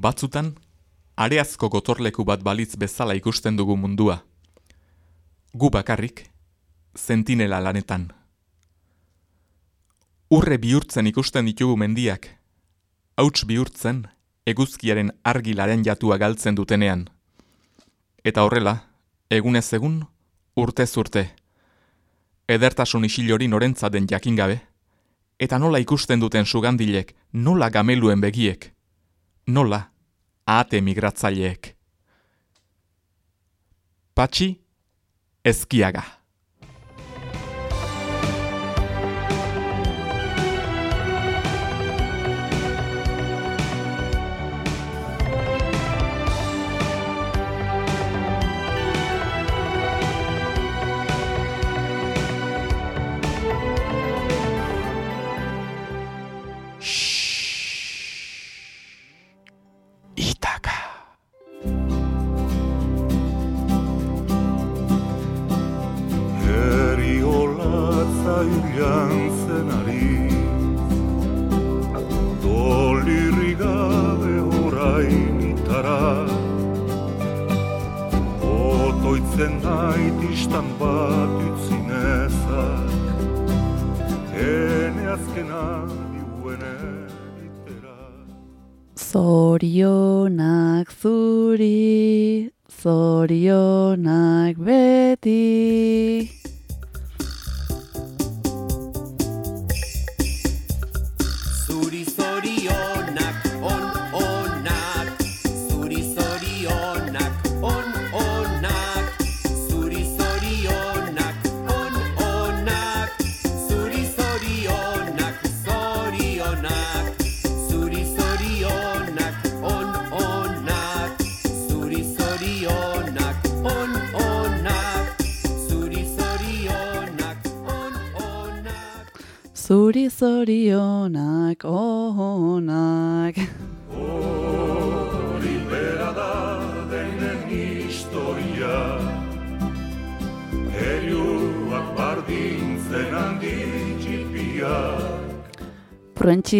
Batzutan, areazko gotorleku bat balitz bezala ikusten dugu mundua. Gu bakarrik, zentinela lanetan. Urre bihurtzen ikusten ditugu mendiak, hauts bihurtzen eguzkiaren argilaren jatua galtzen dutenean. Eta horrela, egunez egun, urte zurte. Edertasun isilori norentza den jakin gabe, eta nola ikusten duten sugandilek, nola gameluen begiek, nola ahate migratzaileek. Patxi, ezkiaga.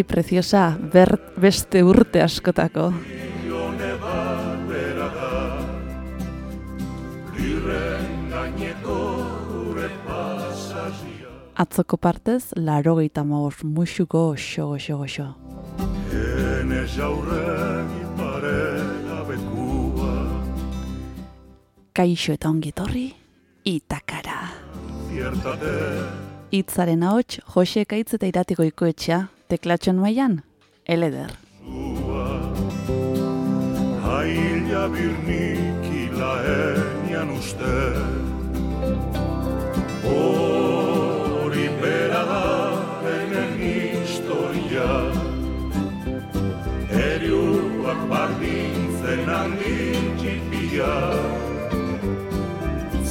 Pruentxi preziosa, bert beste urte askotako. atzoko partez, laro gehieta maoz, musuko, xo, xo, xo. Kaixo eta ongitorri, itakara. Itzaren ahots, Jose Kaitz eta iratiko ikoetxea, teklatxon maian, eleder. Haila birnik ilaenian uste, bera da enen historia. Eriuak bardintzen handi txipia.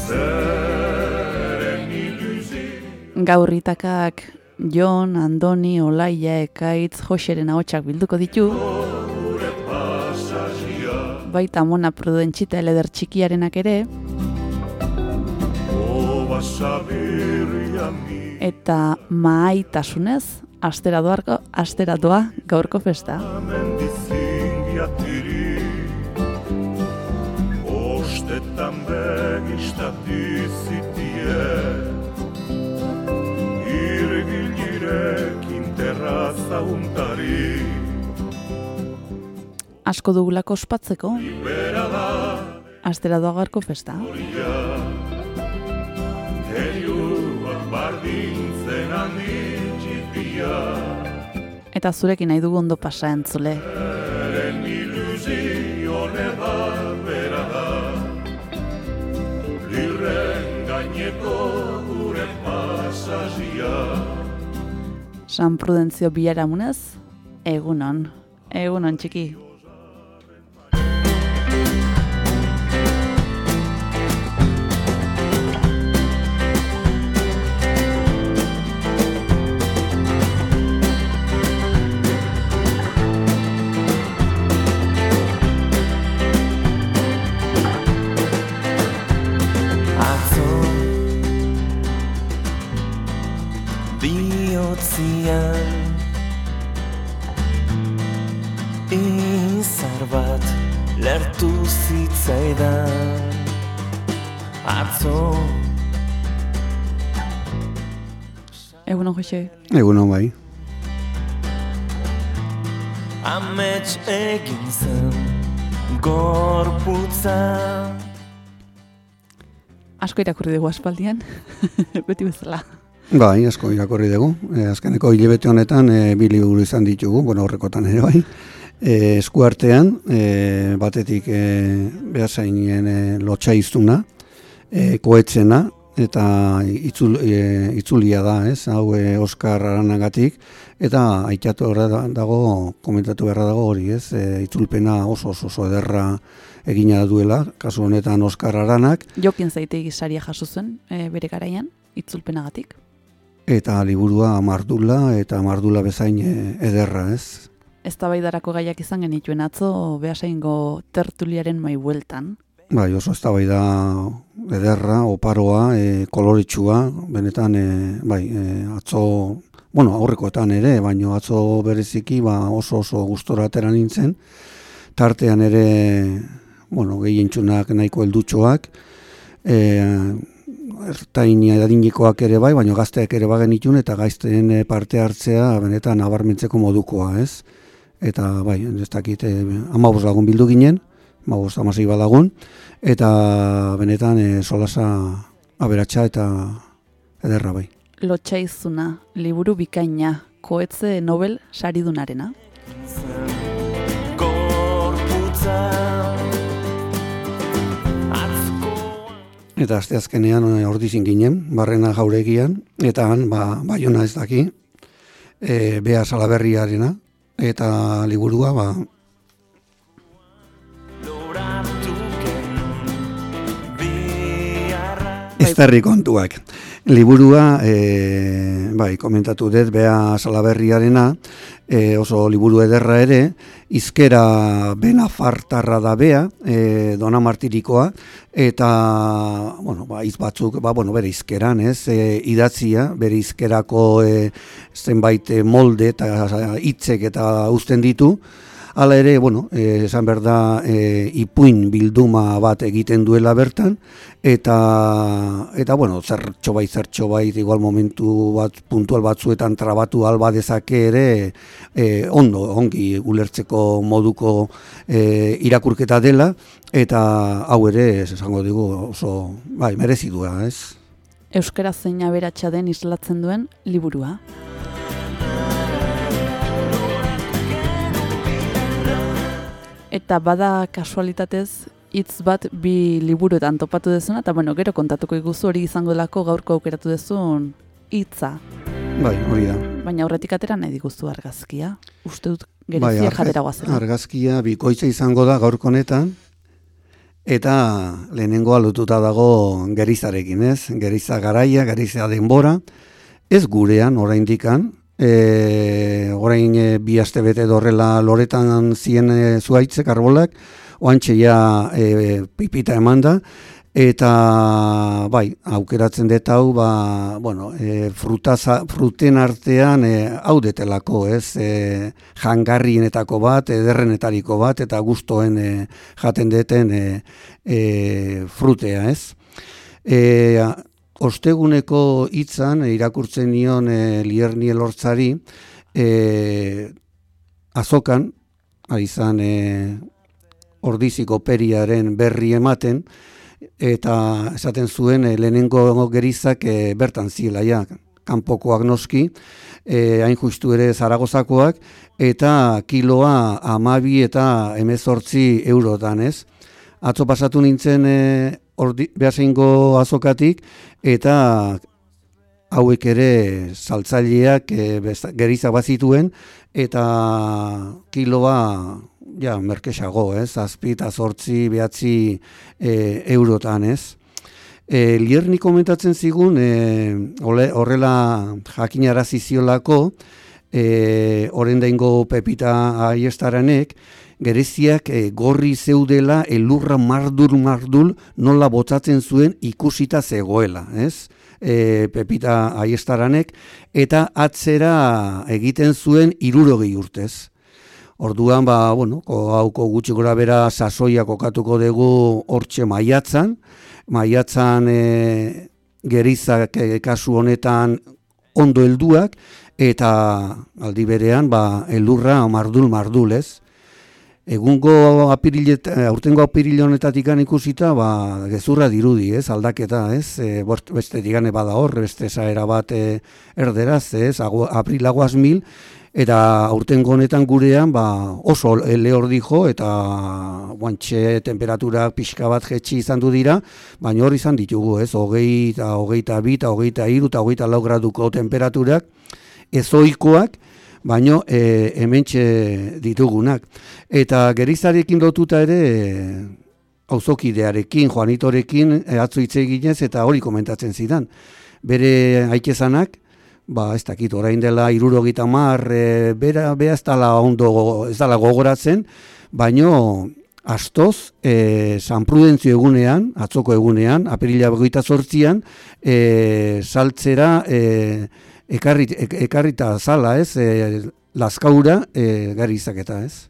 Zeren iluzi Gaurritakak Jon, Andoni, Olaia, Ekaitz, Joseren ahotsak bilduko ditu. Baita mona prudentxita eleder txikiarenak ere eta maaitasunez astera doarko astera doa gaurko festa. Ostetan begistati Irgilirekin terraza untari. Asko dugulako ospatzeko. Astera doa gaurko festa. Bardintzen handi txipia. Eta zurekin nahi dugu ondo pasa entzule. Eren ilusio San Prudentzio biharamunez, egunon, egunon txiki. Bihotzian zitzaidan atzo Egun hon, Jose. Egun hon bai. Amets egin zen gorputza Asko irakurri dugu aspaldian, beti bezala. Bai, asko irakurri dugu. E, azkeneko hilebete honetan e, bi liburu izan ditugu, bueno, horrekotan ere bai. E, eskuartean, e, batetik e, behazainien e, lotxa iztuna, e, koetzena, eta itzul, e, itzulia da, ez, hau e, Oskar Aranagatik, eta aitatu dago, komentatu beharra dago hori, ez, e, itzulpena oso oso, oso ederra egina duela, kasu honetan Oskar Aranak. Jokin zaite gisaria jaso zen e, bere garaian, itzulpenagatik. Eta liburua mardula eta mardula bezain e, ederra, ez? Ez tabaidarako gaiak izan genituen atzo, behasaingo tertuliaren mai bueltan. Bai, oso ez da ederra, oparoa, e, koloritsua, benetan, e, bai, e, atzo, bueno, aurrekoetan ere, baino atzo bereziki, ba, oso oso gustora atera nintzen, tartean ere bueno, gehientsunak nahiko heldutxoak, e, ertain adinikoak ere bai, baina gazteak ere bagen itun, eta gaizten parte hartzea benetan nabarmentzeko modukoa, ez? Eta bai, ez dakit, e, amabos lagun bildu ginen, amabos amasei balagun, eta benetan e, solasa aberatsa eta ederra bai. Lotxaizuna, liburu bikaina, koetze nobel saridunarena. Eta azte azkenean eh, ordizin ginen, barrena jauregian, eta han, ba, baiona ez daki, e, bea salaberriarena, eta liburua, ba, Ez kontuak. Liburua, e, bai, komentatu dut, bea salaberriarena, e, oso liburu ederra ere, izkera bena fartarra da bea, e, dona martirikoa, eta, bueno, ba, batzuk, ba, bueno, bere izkeran, ez, e, idatzia, bere izkerako e, zenbait molde eta hitzek eta uzten ditu, Hala ere, bueno, eh, esan behar da, eh, ipuin bilduma bat egiten duela bertan, eta, eta bueno, zertxo bai, zertxo bai, igual momentu bat, puntual batzuetan trabatu alba dezake ere, eh, ondo, ongi ulertzeko moduko eh, irakurketa dela, eta hau ere, esango digu, oso, bai, merezidua, ez? Euskara zein aberatsa den islatzen duen liburua. Eta bada kasualitatez hitz bat bi liburuetan topatu dezuna, eta bueno, gero kontatuko iguzu hori izango delako gaurko aukeratu dezun hitza. Bai, hori da. Baina aurretik atera nahi diguzu argazkia. Uste dut gerezia bai, jadera guazera. Argazkia bikoitza izango da gaurko honetan, eta lehenengo alututa dago gerizarekin, ez? Geriza garaia, geriza denbora, ez gurean, oraindikan, e, orain e, bi aste bete dorrela loretan zien e, zuaitzek arbolak, oantxe ja e, pipita eman da, eta bai, aukeratzen dut hau, ba, bueno, e, frutaza, fruten artean e, hau ez, e, jangarrienetako bat, ederrenetariko bat, eta gustoen e, jaten deten e, e, frutea, ez. E, osteguneko hitzan irakurtzen nion e, Lierni elortzari e, azokan, ari zan e, ordiziko periaren berri ematen, eta esaten zuen e, lehenengo gerizak e, bertan zila, ja, kanpokoak noski, e, hain justu ere zaragozakoak, eta kiloa amabi eta emezortzi eurotan, ez? Atzo pasatu nintzen e, ordi, behaseingo azokatik, eta hauek ere saltzaileak e, gerizak bazituen, eta kiloa ja, merkesago, ez? Azpi eta zortzi, behatzi e, eurotan, ez? E, Lierni komentatzen zigun, e, horrela jakinara ziziolako, e, oren pepita aiestaranek, gereziak e, gorri zeudela elurra mardul mardul nola botzatzen zuen ikusita zegoela, ez? E, Pepita aiestaranek, eta atzera egiten zuen irurogei urtez. Orduan, ba, bueno, ko- hauko gutxi gora bera sasoia kokatuko dugu hortxe maiatzan, maiatzan e, gerizak e, kasu honetan ondo helduak, eta aldi berean, ba, elurra mardul mardul, ez? Egungo apirilet, eh, aurtengo apiril honetatik ikusita, ba, gezurra dirudi, ez, aldaketa, ez, e, bost, beste digane bada hor, beste esaera bat e, erderaz, ez, agu, mil, eta aurtengo honetan gurean, ba, oso lehor dijo, eta guantxe temperatura pixka bat jetxi izan du dira, baina hor izan ditugu, ez, hogei eta hogeita bi, eta hogeita hiru, eta hogeita lau graduko temperaturak, ezoikoak, baino e, hementxe ditugunak. Eta gerizarekin lotuta ere e, auzokidearekin, Juanitorekin e, atzo hitz eginez eta hori komentatzen zidan. Bere aikezanak, ba ez dakit orain dela irurogeita mar, e, bera, bera ez dala ondo, ez dala gogoratzen, baino astoz, e, San Prudentzio egunean, atzoko egunean, apirila begoita sortzian, e, saltzera, e, ekarri, ek, ekarrita zala, ez, e, laskaura e, gari izaketa, ez.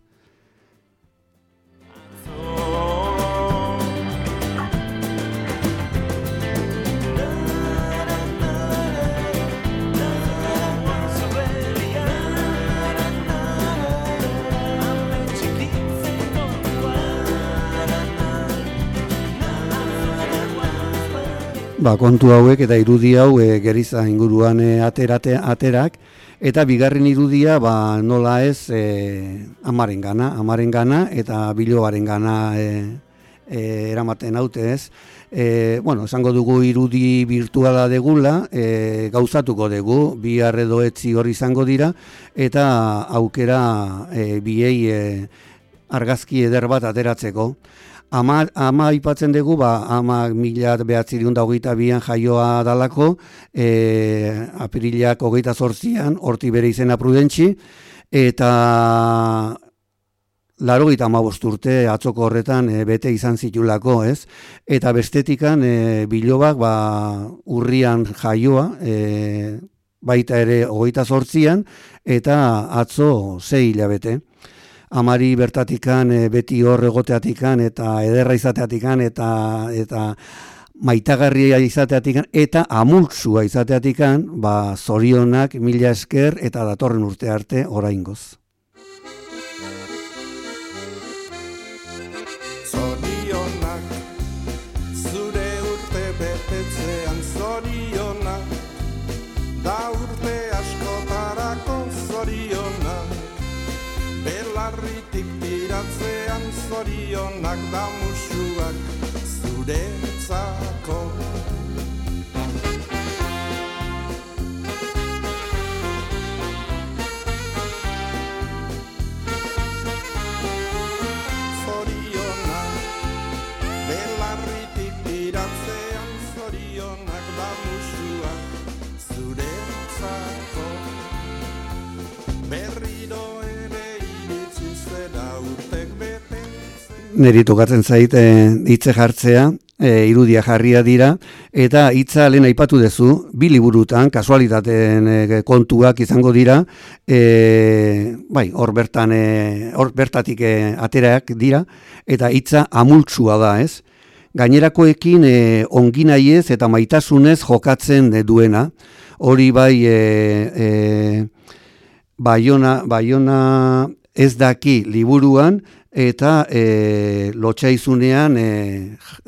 Ba, kontu hauek eta irudi hau e, geriza inguruan e, aterate, aterak, eta bigarren irudia ba, nola ez e, amaren gana, amaren gana eta bilobaren gana e, e, eramaten haute ez. E, bueno, esango dugu irudi virtuala degula, e, gauzatuko dugu, bi edo etzi hori izango dira, eta aukera e, biei e, argazki eder bat ateratzeko. Ama, ama aipatzen dugu, ba, ama mila behatzi da hogeita bian jaioa dalako, e, apirilak hogeita zortzian, horti bere izena prudentzi, eta laro gita urte atzoko horretan e, bete izan zitulako, ez? Eta bestetikan e, bilobak ba, urrian jaioa, e, baita ere hogeita zortzian, eta atzo zei hilabete amari bertatikan e, beti hor egoteatikan eta ederra izateatikan eta eta maitagarria izateatikan eta amultsua izateatikan, ba zorionak mila esker eta datorren urte arte oraingoz. Tiratzean zorionak da Neri tokatzen zaite hitze jartzea, e, irudia jarria dira, eta hitza lehen aipatu duzu, bi liburutan, kasualitateen e, kontuak izango dira, e, bai, hor bertan, e, hor bertatik e, aterak dira, eta hitza amultsua da, ez? Gainerakoekin e, ongi nahiez eta maitasunez jokatzen duena, hori bai, e, e, Baiona, Baiona ez daki liburuan eta e, lotsaizunean e,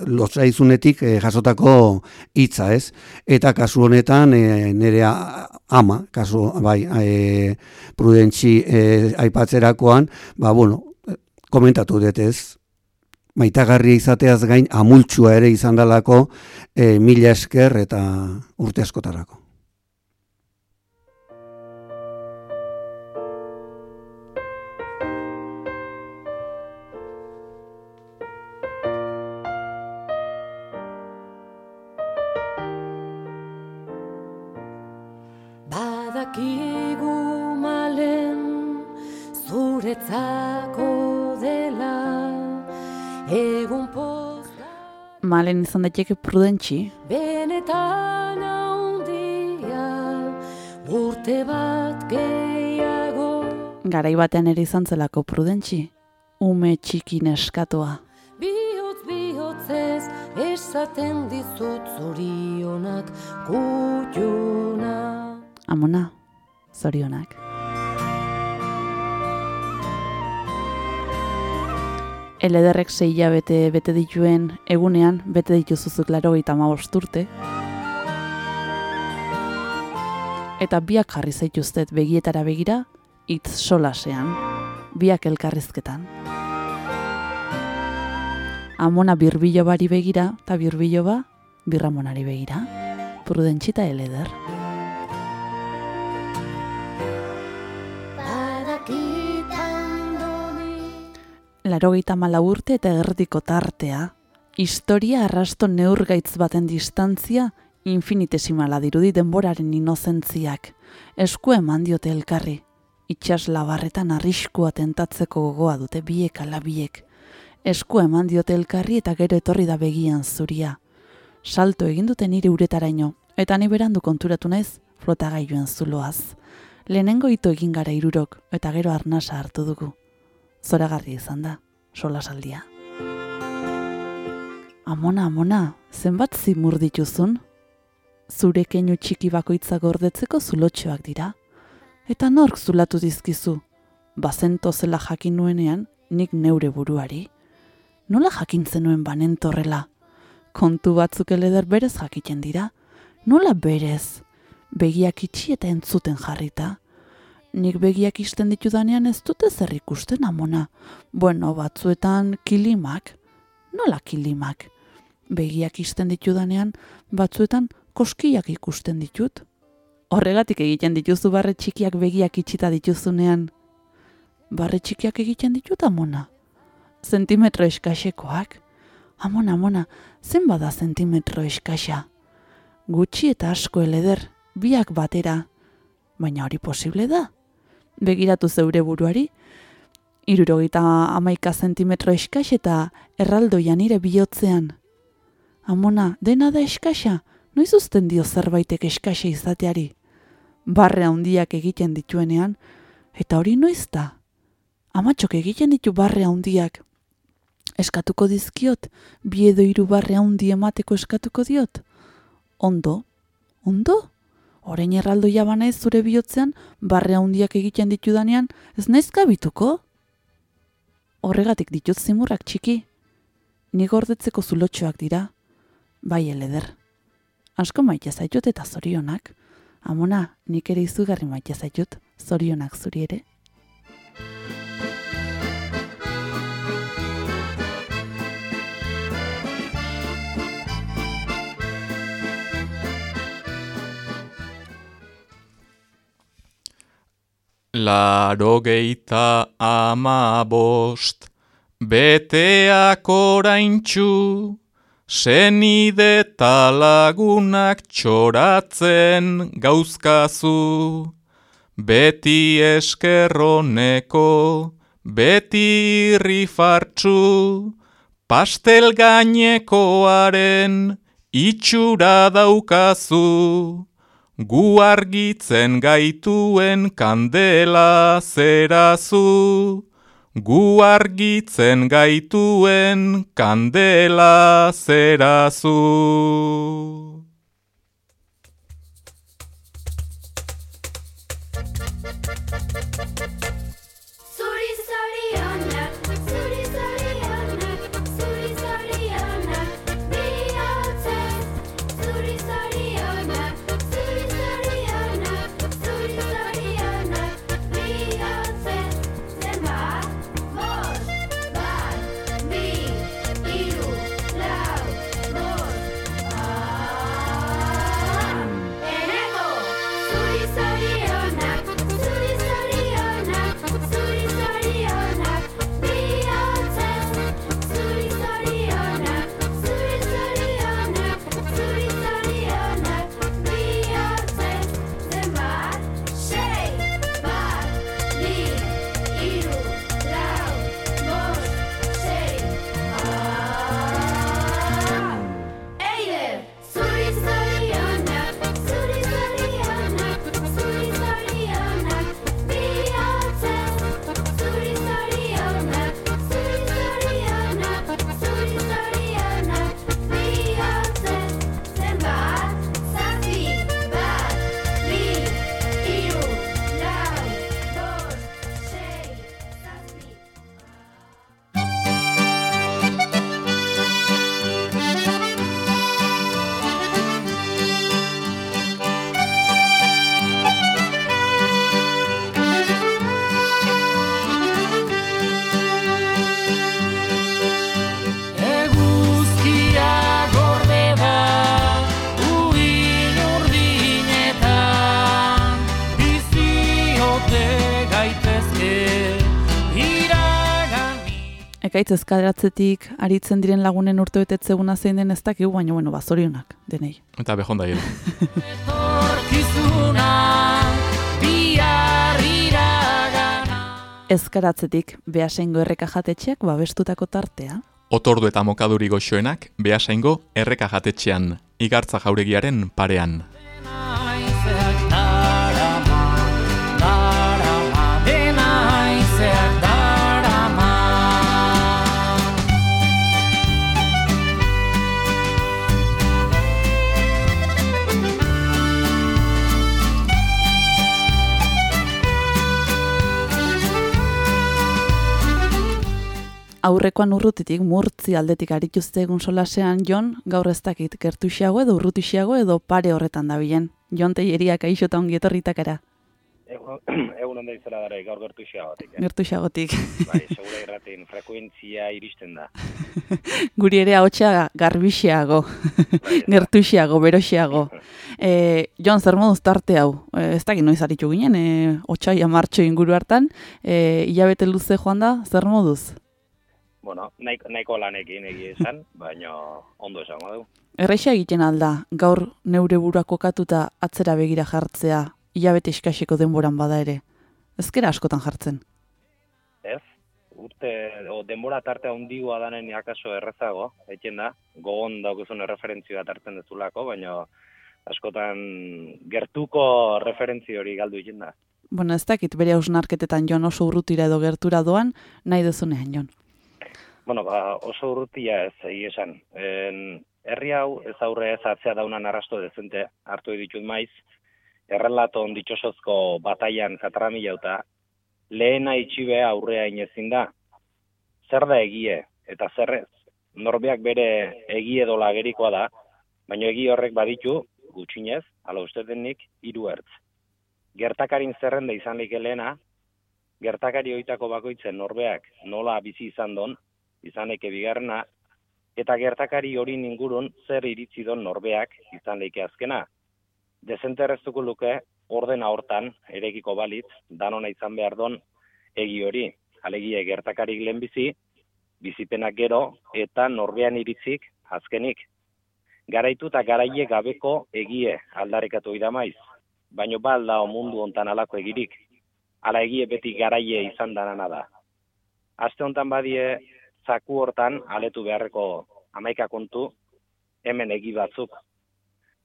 lotsaizunetik e, jasotako hitza, ez? Eta kasu honetan e, nere a- ama, kasu bai, e, prudentzi e, aipatzerakoan, ba bueno, komentatu dut ez, maitagarria izateaz gain amultsua ere izan dalako e, mila esker eta urte askotarako. Malen izan daiteke prudentzi. benetan handia urte bat gehiago Garai batean ere izan zelako prudentxi, ume txiki neskatoa. Bihotz bihotzez esaten dizut zorionak kutxuna. Amona, zorionak. Elederrek sei hilabete bete dituen egunean, bete dituzuzuk laro gita urte. Eta biak jarri zaituztet begietara begira, itz solasean, biak elkarrizketan. Amona birbilo bari begira, eta birbilo ba, birramonari begira. Prudentxita eleder. Larogeita mala urte eta erdiko tartea. Historia arrasto neurgaitz baten distantzia infinitesimala dirudi denboraren inozentziak. Esku eman diote elkarri. Itxas labarretan arriskua tentatzeko gogoa dute biek ala biek. Esku eman diote elkarri eta gero etorri da begian zuria. Salto egin dute nire uretaraino, eta ni berandu konturatu naiz flotagailuen zuloaz. Lehenengo ito egin gara irurok, eta gero arnasa hartu dugu. Zoragarri izan da, solasaldia. Amona, amona, zenbat zimur dituzun? Zure keinu txiki bakoitza gordetzeko zulotxoak dira. Eta nork zulatu dizkizu? Bazento zela jakin nuenean, nik neure buruari. Nola jakin zenuen banentorrela? Kontu batzuk eleder berez jakiten dira. Nola berez? Begiak itxi eta entzuten jarrita. Nik begiak isten ditudanean ez dute zer ikusten amona. Bueno, batzuetan kilimak. Nola kilimak? Begiak isten ditudanean batzuetan koskiak ikusten ditut. Horregatik egiten dituzu barre txikiak begiak itxita dituzunean. Barre txikiak egiten ditut amona. Zentimetro eskasekoak. Amona, amona, zen bada zentimetro eskasa. Gutxi eta asko eleder, biak batera. Baina hori posible da? Begiratu zeure buruari, irurogeita amaika zentimetro eskas eta erraldoia nire bihotzean. Amona, dena da eskasa, noiz uzten dio zerbaitek eskasa izateari. Barre handiak egiten dituenean, eta hori noiz da? Amatxok egiten ditu barre handiak. Eskatuko dizkiot, bi edo hiru barre handi emateko eskatuko diot. Ondo, ondo? Orain erraldoia banaiz zure bihotzean, barre handiak egiten ditudanean, ez naiz kabituko? Horregatik ditut zimurrak txiki. Ni gordetzeko zulotxoak dira. Bai eleder. Asko maite zaitut eta zorionak. Amona, nik ere izugarri maite zaitut, zorionak zuri ere. Larogeita ama bost, beteak oraintxu, senide eta lagunak txoratzen gauzkazu. Beti eskerroneko, beti rifartxu, pastel gainekoaren itxura daukazu. Gu argitzen gaituen kandela zerazu, gu argitzen gaituen kandela zerazu. Ekaitz ezkaratzetik aritzen diren lagunen urtebetetzeguna zein den ez dakigu, baina bueno, bazorionak denei. Eta behonda iragana Ezkaratzetik behasengo erreka jatetxeak babestutako tartea. Otordu eta mokaduri goxoenak behasaingo erreka jatetxean, igartza jauregiaren parean. Aurrekoan urrutitik murtzi aldetik arituzte egun solasean Jon gaur ez dakit gertuxiago edo urrutixiago edo pare horretan dabilen. Jon teieriak aixota ongi etorritakara, Egun, egun ondo izela dara, gaur gertu xeagotik. Eh? gertuxiagotik. Bai, segura irratin, frekuentzia iristen da. Guri ere ahotsa garbixiago, Bai, gertuxiago, beroxiago. E, Jon, zer moduz tarte hau? E, ez dakit noiz aritu ginen, e, otxaia martxo inguru hartan, e, hilabete luze joan da, zer moduz? Bueno, nahiko, nahiko lanekin egia esan, baina ondo esango dugu. Erraixa egiten alda, gaur neure burua kokatuta atzera begira jartzea, hilabete eskaseko denboran bada ere. Ezkera askotan jartzen. Ez? Urte, o, denbora tarte handigoa danen akaso errezago, eten da, gogon daukuzun erreferentzio bat hartzen dezulako, baina askotan gertuko referentzi hori galdu egin da. Bueno, ez dakit bere hausnarketetan jon oso urrutira edo gertura doan, nahi dezunean jon. Bueno, ba, oso urrutia ez, egia esan. En, herri hau ez aurre ez atzea daunan arrasto dezente hartu ditut maiz, errelaton ditxosozko bataian katramila eta lehena itxibe aurrea inezin da. Zer da egie eta zer ez? Norbeak bere egie dola gerikoa da, baina egi horrek baditu, gutxinez, ala uste hiru ertz. Gertakarin zerrenda izan lehena, gertakari hoitako bakoitzen norbeak nola bizi izan don, izaneke bigarrena, eta gertakari hori ingurun zer iritzi don norbeak izan leike azkena. Dezenterreztuko luke ordena hortan erekiko balitz, danona izan behar don egi hori, alegie gertakarik lehenbizi, bizipenak gero eta norbean iritzik azkenik. Garaitu eta garaie gabeko egie aldarekatu idamaiz, baino ba da mundu hontan alako egirik, ala egie beti garaie izan danana da. Aste hontan badie zaku hortan aletu beharreko amaika kontu hemen egi batzuk.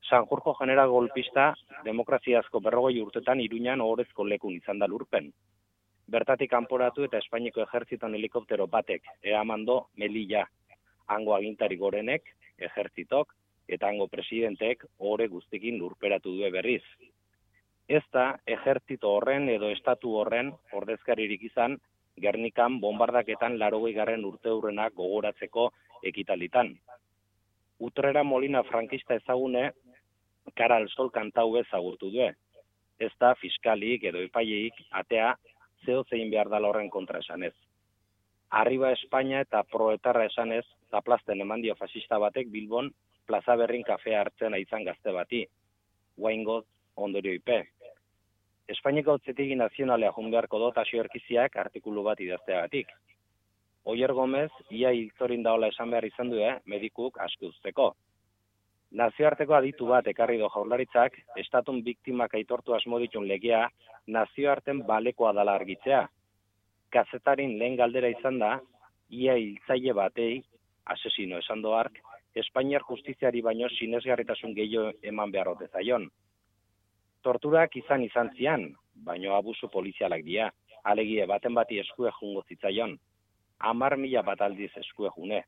Sanjurjo general golpista demokraziazko berrogoi urtetan iruñan ohorezko lekun izan da lurpen. Bertatik kanporatu eta Espainiko ejertziton helikoptero batek eamando melilla. Hango agintari gorenek, ejertzitok eta hango presidentek ohore guztikin lurperatu due berriz. Ez da ejertzito horren edo estatu horren ordezkaririk izan Gernikan bombardaketan larogei garren urte hurrenak gogoratzeko ekitalitan. Utrera Molina frankista ezagune, kara al sol kantau ezagurtu du. Ez da fiskalik edo epaileik atea zeo zein behar dala horren kontra esanez. Arriba Espainia eta proetarra esanez, zaplazten eman dio fasista batek Bilbon plaza berrin kafea hartzen aizan gazte bati. Guaingoz ondorio ipe. Espainiko hotzetik nazionalea jun beharko dut asio erkiziak artikulu bat idazteagatik. Oier Gomez, ia hilzorin daola esan behar izan du, eh, medikuk asko uzteko. Nazioarteko aditu bat ekarri do jaurlaritzak, estatun biktimak aitortu asmo ditun legea, nazioarten balekoa dala argitzea. Kazetarin lehen galdera izan da, ia hiltzaile batei, asesino esan doark, Espainiar justiziari baino sinesgarritasun gehiago eman behar ote zaion. Torturak izan izan zian, baino abusu polizialak dira, alegie baten bati eskue jungo zitzaion, amar mila bat aldiz eskue june.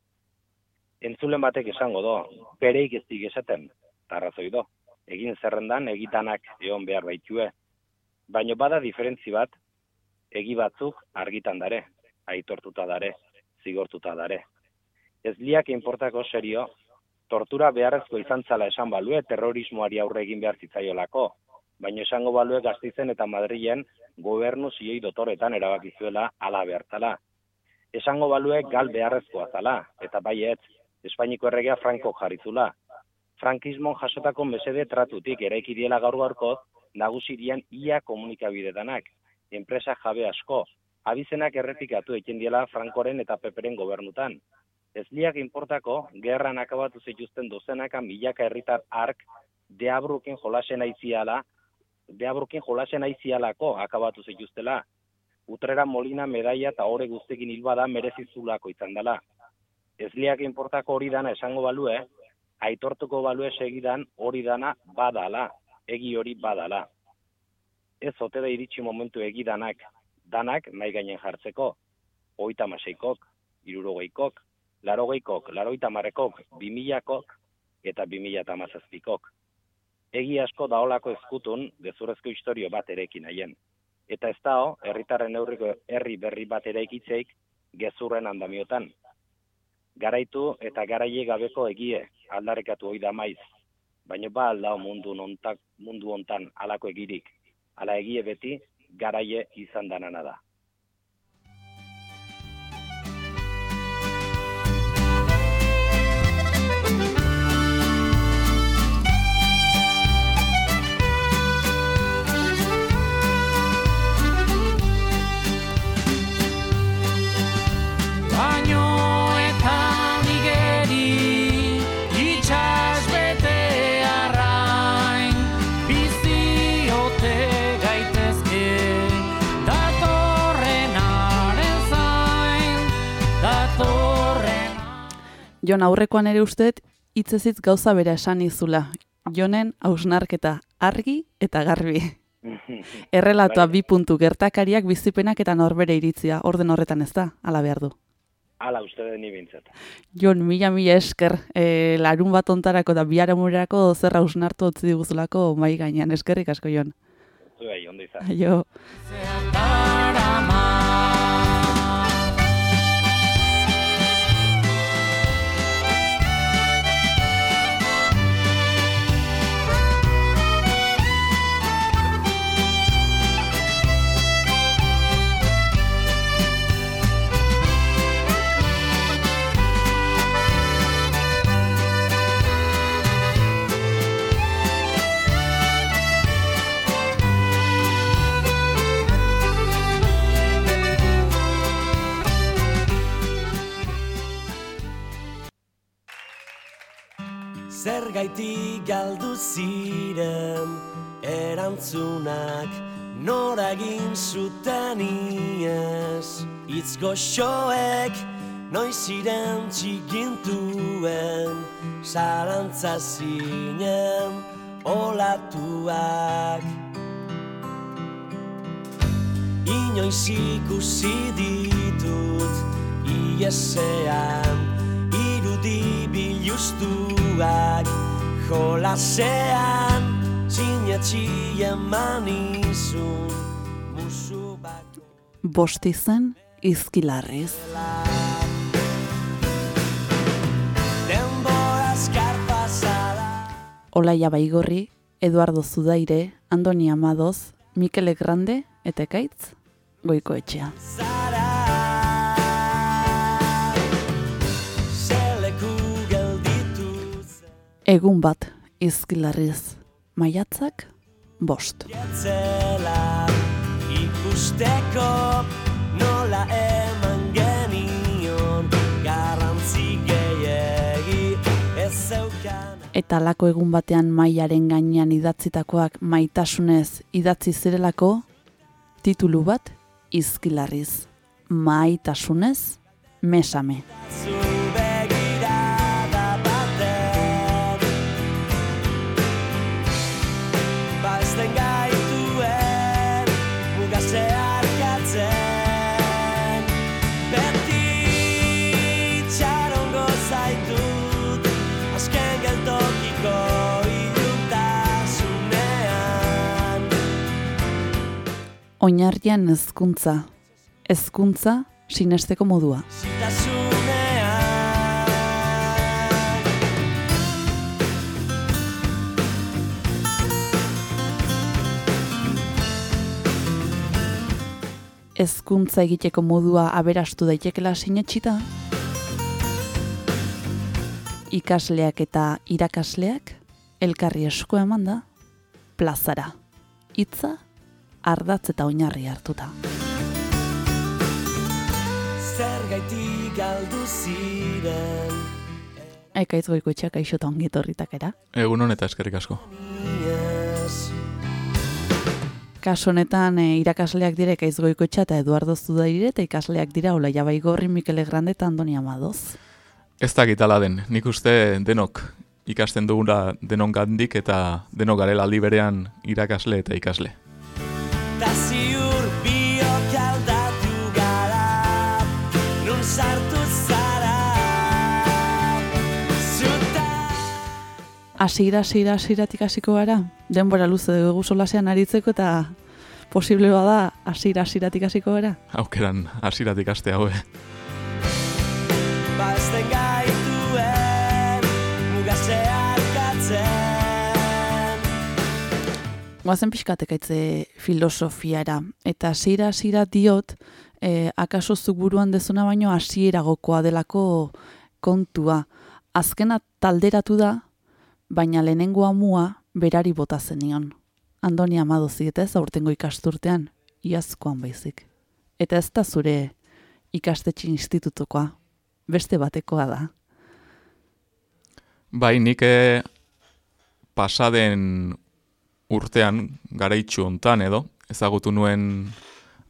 Entzulen batek esango do, bereik ez esaten, tarrazoi do, egin zerrendan egitanak egon behar baitue. Baino bada diferentzi bat, egi batzuk argitan dare, aitortuta dare, zigortuta dare. Ez liak inportako serio, tortura beharrezko izan zala esan balue terrorismoari aurre egin behar zitzaiolako, baina esango balue gaztizen eta Madrilen gobernu ziei dotoretan erabakizuela ala behartzala. Esango balue gal beharrezkoa zala, eta baiet, Espainiko erregea Franco jarrizula. Frankismon jasotako mesede tratutik eraiki diela gaur gaurkoz, nagusi dian ia komunikabidetanak, enpresa jabe asko, abizenak errepikatu egin diela Frankoren eta Peperen gobernutan. Ez liak inportako, gerran akabatu zituzten dozenaka milaka herritar ark deabrukin jolasen aiziala, deabrukin jolasen aizialako akabatu zituztela. Utrera Molina medaia eta ore guztekin hilbada merezizulako izan dela. Ez liak inportako hori dana esango balue, aitortuko balue segidan hori dana badala, egi hori badala. Ez ote da iritsi momentu egi danak, danak nahi gainen jartzeko, oita maseikok, irurogeikok, larogeikok, laroita marrekok, bimilakok eta bimila eta mazazpikok. Egi asko daolako ezkutun gezurrezko historio bat erekin haien. Eta ez dao, herritarren neurriko herri berri bat eraikitzeik gezurren andamiotan. Garaitu eta garaie gabeko egie aldarrikatu ohi da maiz. Baina ba aldao mundu nontak, mundu hontan alako egirik. Ala egie beti garaie izan danana da. Jon aurrekoan ere usteet hitzezitz gauza bera esan izula. Jonen hausnarketa argi eta garbi. Errelatoa Bai. bi puntu gertakariak bizipenak eta norbere iritzia. Orden horretan ez da, ala behar du. Hala uste dut ni bintzat. Jon, mila mila esker, e, larun bat ontarako eta biharamurako zer hausnartu utzi diguzulako mai gainean. Eskerrik asko, Jon. Zuei, ondo izan. Jo. Zergaitik galdu ziren erantzunak nora egin zuten iez Itz goxoek noiz ziren txigintuen Zarantza zinen olatuak. Inoiz ikusi ditut iesean irudi biluztuak jolasean sinetxi eman izun musu bako Bosti zen izkilarriz. denbora azkar pasada Olaia Baigorri, Eduardo Zudaire, Andoni Amadoz, Mikele Grande eta Ekaitz, goiko etxea. zara Egun bat izkilarriz, maiatzak, bost. Zela ikusteko nola eman genion garrantzi gehiegi ez zeukan Eta lako egun batean mailaren gainean idatzitakoak maitasunez idatzi zirelako, titulu bat izkilarriz. Maitasunez, mesame. zu Oinarrian hezkuntza, hezkuntza sinesteko modua. Hezkuntza egiteko modua aberastu daitekela sinetxita? Ikasleak eta irakasleak elkarri esku eman da plazara. Hitza ardatz eta oinarri hartuta. Zergaitik galdu ziren Ekaitz goikoetxeak aixota ongi etorritakera. Egun hon eta eskerrik asko. Kaso honetan e, irakasleak dire Ekaitz goikoetxa eta Eduardo Zudaire eta ikasleak dira Olaia Baigorri, Mikele Grande eta Andoni Amadoz. Ez dakit ala den, nik uste denok ikasten dugula denon gandik eta denok garela aldi berean irakasle eta ikasle. Ta ziur biok aldatu gara Nun sartu zara Zuta Asira, asira, asiratik hasiko gara. Denbora luze dugu solasean aritzeko eta posible bada asira, asiratik hasiko gara. Aukeran hasiratik aste hau, eh? Bazten Goazen pixkatekaitze filosofiara. Eta asira, asira diot, e, akaso zuk buruan dezuna baino hasieragokoa delako kontua. Azkena talderatu da, baina lehenengo amua berari bota zenion. Andoni amado zietez aurtengo ikasturtean, iazkoan baizik. Eta ez da zure ikastetxe institutukoa, beste batekoa da. Bai, nik eh, pasaden urtean, garaitxu hontan edo, ezagutu nuen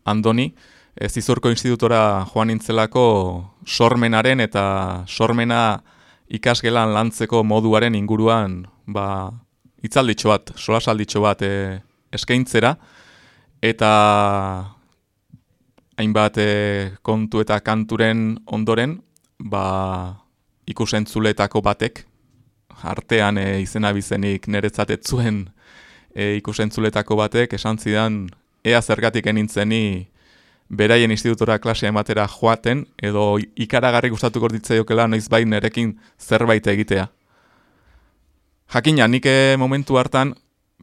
Andoni, ez izurko institutora joan nintzelako sormenaren eta sormena ikasgelan lantzeko moduaren inguruan ba, itzalditxo bat, solasalditxo bat e, eskaintzera, eta hainbat e, kontu eta kanturen ondoren, ba, ikusentzuletako batek, artean e, izena bizenik niretzat zuen e, ikusentzuletako batek, esan zidan, ea zergatik enintzeni beraien institutora klasea ematera joaten, edo ikaragarri gustatuko ditzaiokela noiz bai nerekin zerbait egitea. Jakina, nik eh, momentu hartan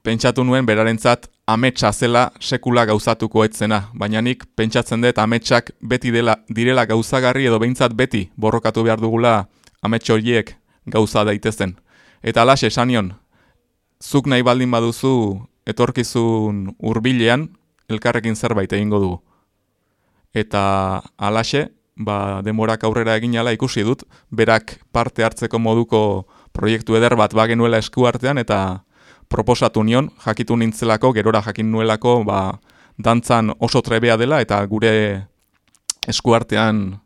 pentsatu nuen berarentzat ametsa zela sekula gauzatuko etzena, baina nik pentsatzen dut ametsak beti dela, direla gauzagarri edo behintzat beti borrokatu behar dugula amets horiek gauza daitezen. Eta alaxe esanion, zuk nahi baldin baduzu etorkizun hurbilean elkarrekin zerbait egingo dugu. Eta alaxe, ba, demorak aurrera egin ala ikusi dut, berak parte hartzeko moduko proiektu eder bat bagenuela esku artean eta proposatu nion, jakitu nintzelako, gerora jakin nuelako, ba, dantzan oso trebea dela eta gure eskuartean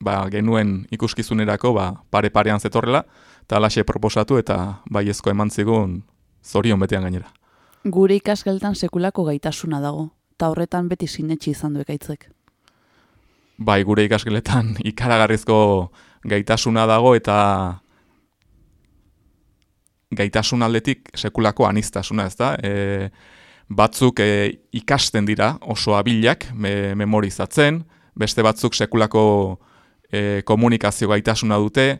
ba, genuen ikuskizunerako ba, pare-parean zetorrela, eta alaxe proposatu eta baiezko eman zigun zorion betean gainera. Gure ikasgeltan sekulako gaitasuna dago, eta horretan beti sinetxi izan du ekaitzek. Bai, gure ikasgeletan ikaragarrizko gaitasuna dago eta gaitasun aldetik sekulako anistasuna, ez da? E, batzuk e, ikasten dira oso abilak me, memorizatzen, beste batzuk sekulako e, komunikazio gaitasuna dute,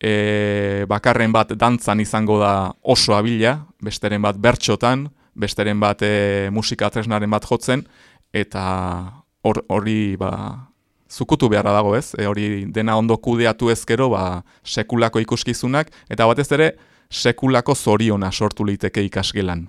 e, bakarren bat dantzan izango da oso abila, besteren bat bertxotan, besteren bat e, musika tresnaren bat jotzen, eta hor- hori ba, zukutu beharra dago ez, e, hori dena ondo kudeatu ezkero ba, sekulako ikuskizunak, eta batez ere sekulako zoriona sortu liteke ikasgelan.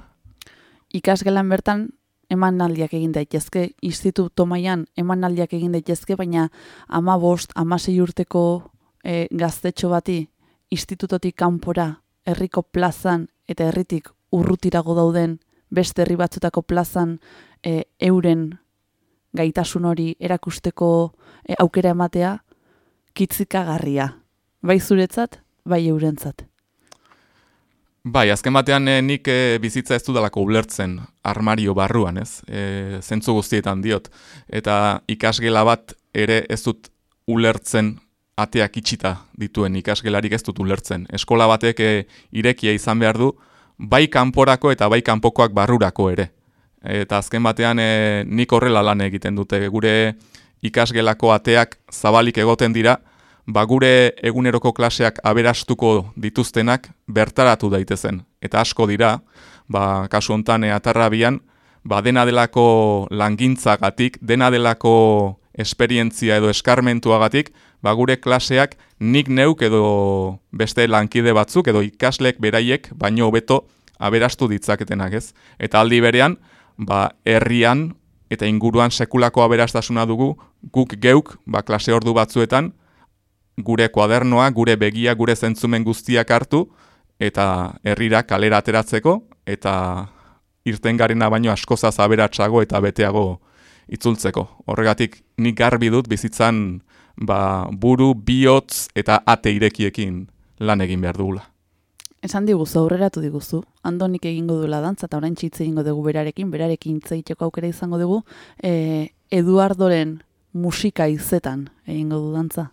Ikasgelan bertan emanaldiak egin daitezke, instituto mailan emanaldiak egin daitezke, baina ama bost, amasei urteko e, gaztetxo bati institutotik kanpora, herriko plazan eta herritik urrutirago dauden beste herri batzutako plazan e, euren gaitasun hori erakusteko e, aukera ematea kitzikagarria. Bai zuretzat, bai eurentzat. Bai, azken batean eh, nik eh, bizitza ez dudalako ulertzen armario barruan, ez? E, zentzu guztietan diot. Eta ikasgela bat ere ez dut ulertzen ateak itxita dituen ikasgelarik ez dut ulertzen. Eskola batek e, irekia izan behar du, bai kanporako eta bai kanpokoak barrurako ere. Eta azken batean e, nik horrela lan egiten dute. Gure ikasgelako ateak zabalik egoten dira, ba gure eguneroko klaseak aberastuko dituztenak bertaratu daitezen. Eta asko dira, ba kasu hontan e, atarrabian, ba dena delako langintzagatik, dena delako esperientzia edo eskarmentuagatik, ba gure klaseak nik neuk edo beste lankide batzuk edo ikaslek beraiek baino hobeto aberastu ditzaketenak, ez? Eta aldi berean, ba herrian eta inguruan sekulako aberastasuna dugu, guk geuk, ba, klase ordu batzuetan, gure kuadernoa, gure begia, gure zentzumen guztiak hartu, eta herrira kalera ateratzeko, eta irten garena baino askozaz aberatsago eta beteago itzultzeko. Horregatik nik garbi dut bizitzan ba, buru, bihotz eta ate irekiekin lan egin behar dugula. Esan diguzu, aurreratu diguzu. Andonik egingo duela dantza eta orain txitze egingo dugu berarekin, berarekin hitz egiteko aukera izango dugu, e, Eduardoren musika izetan egingo du dantza.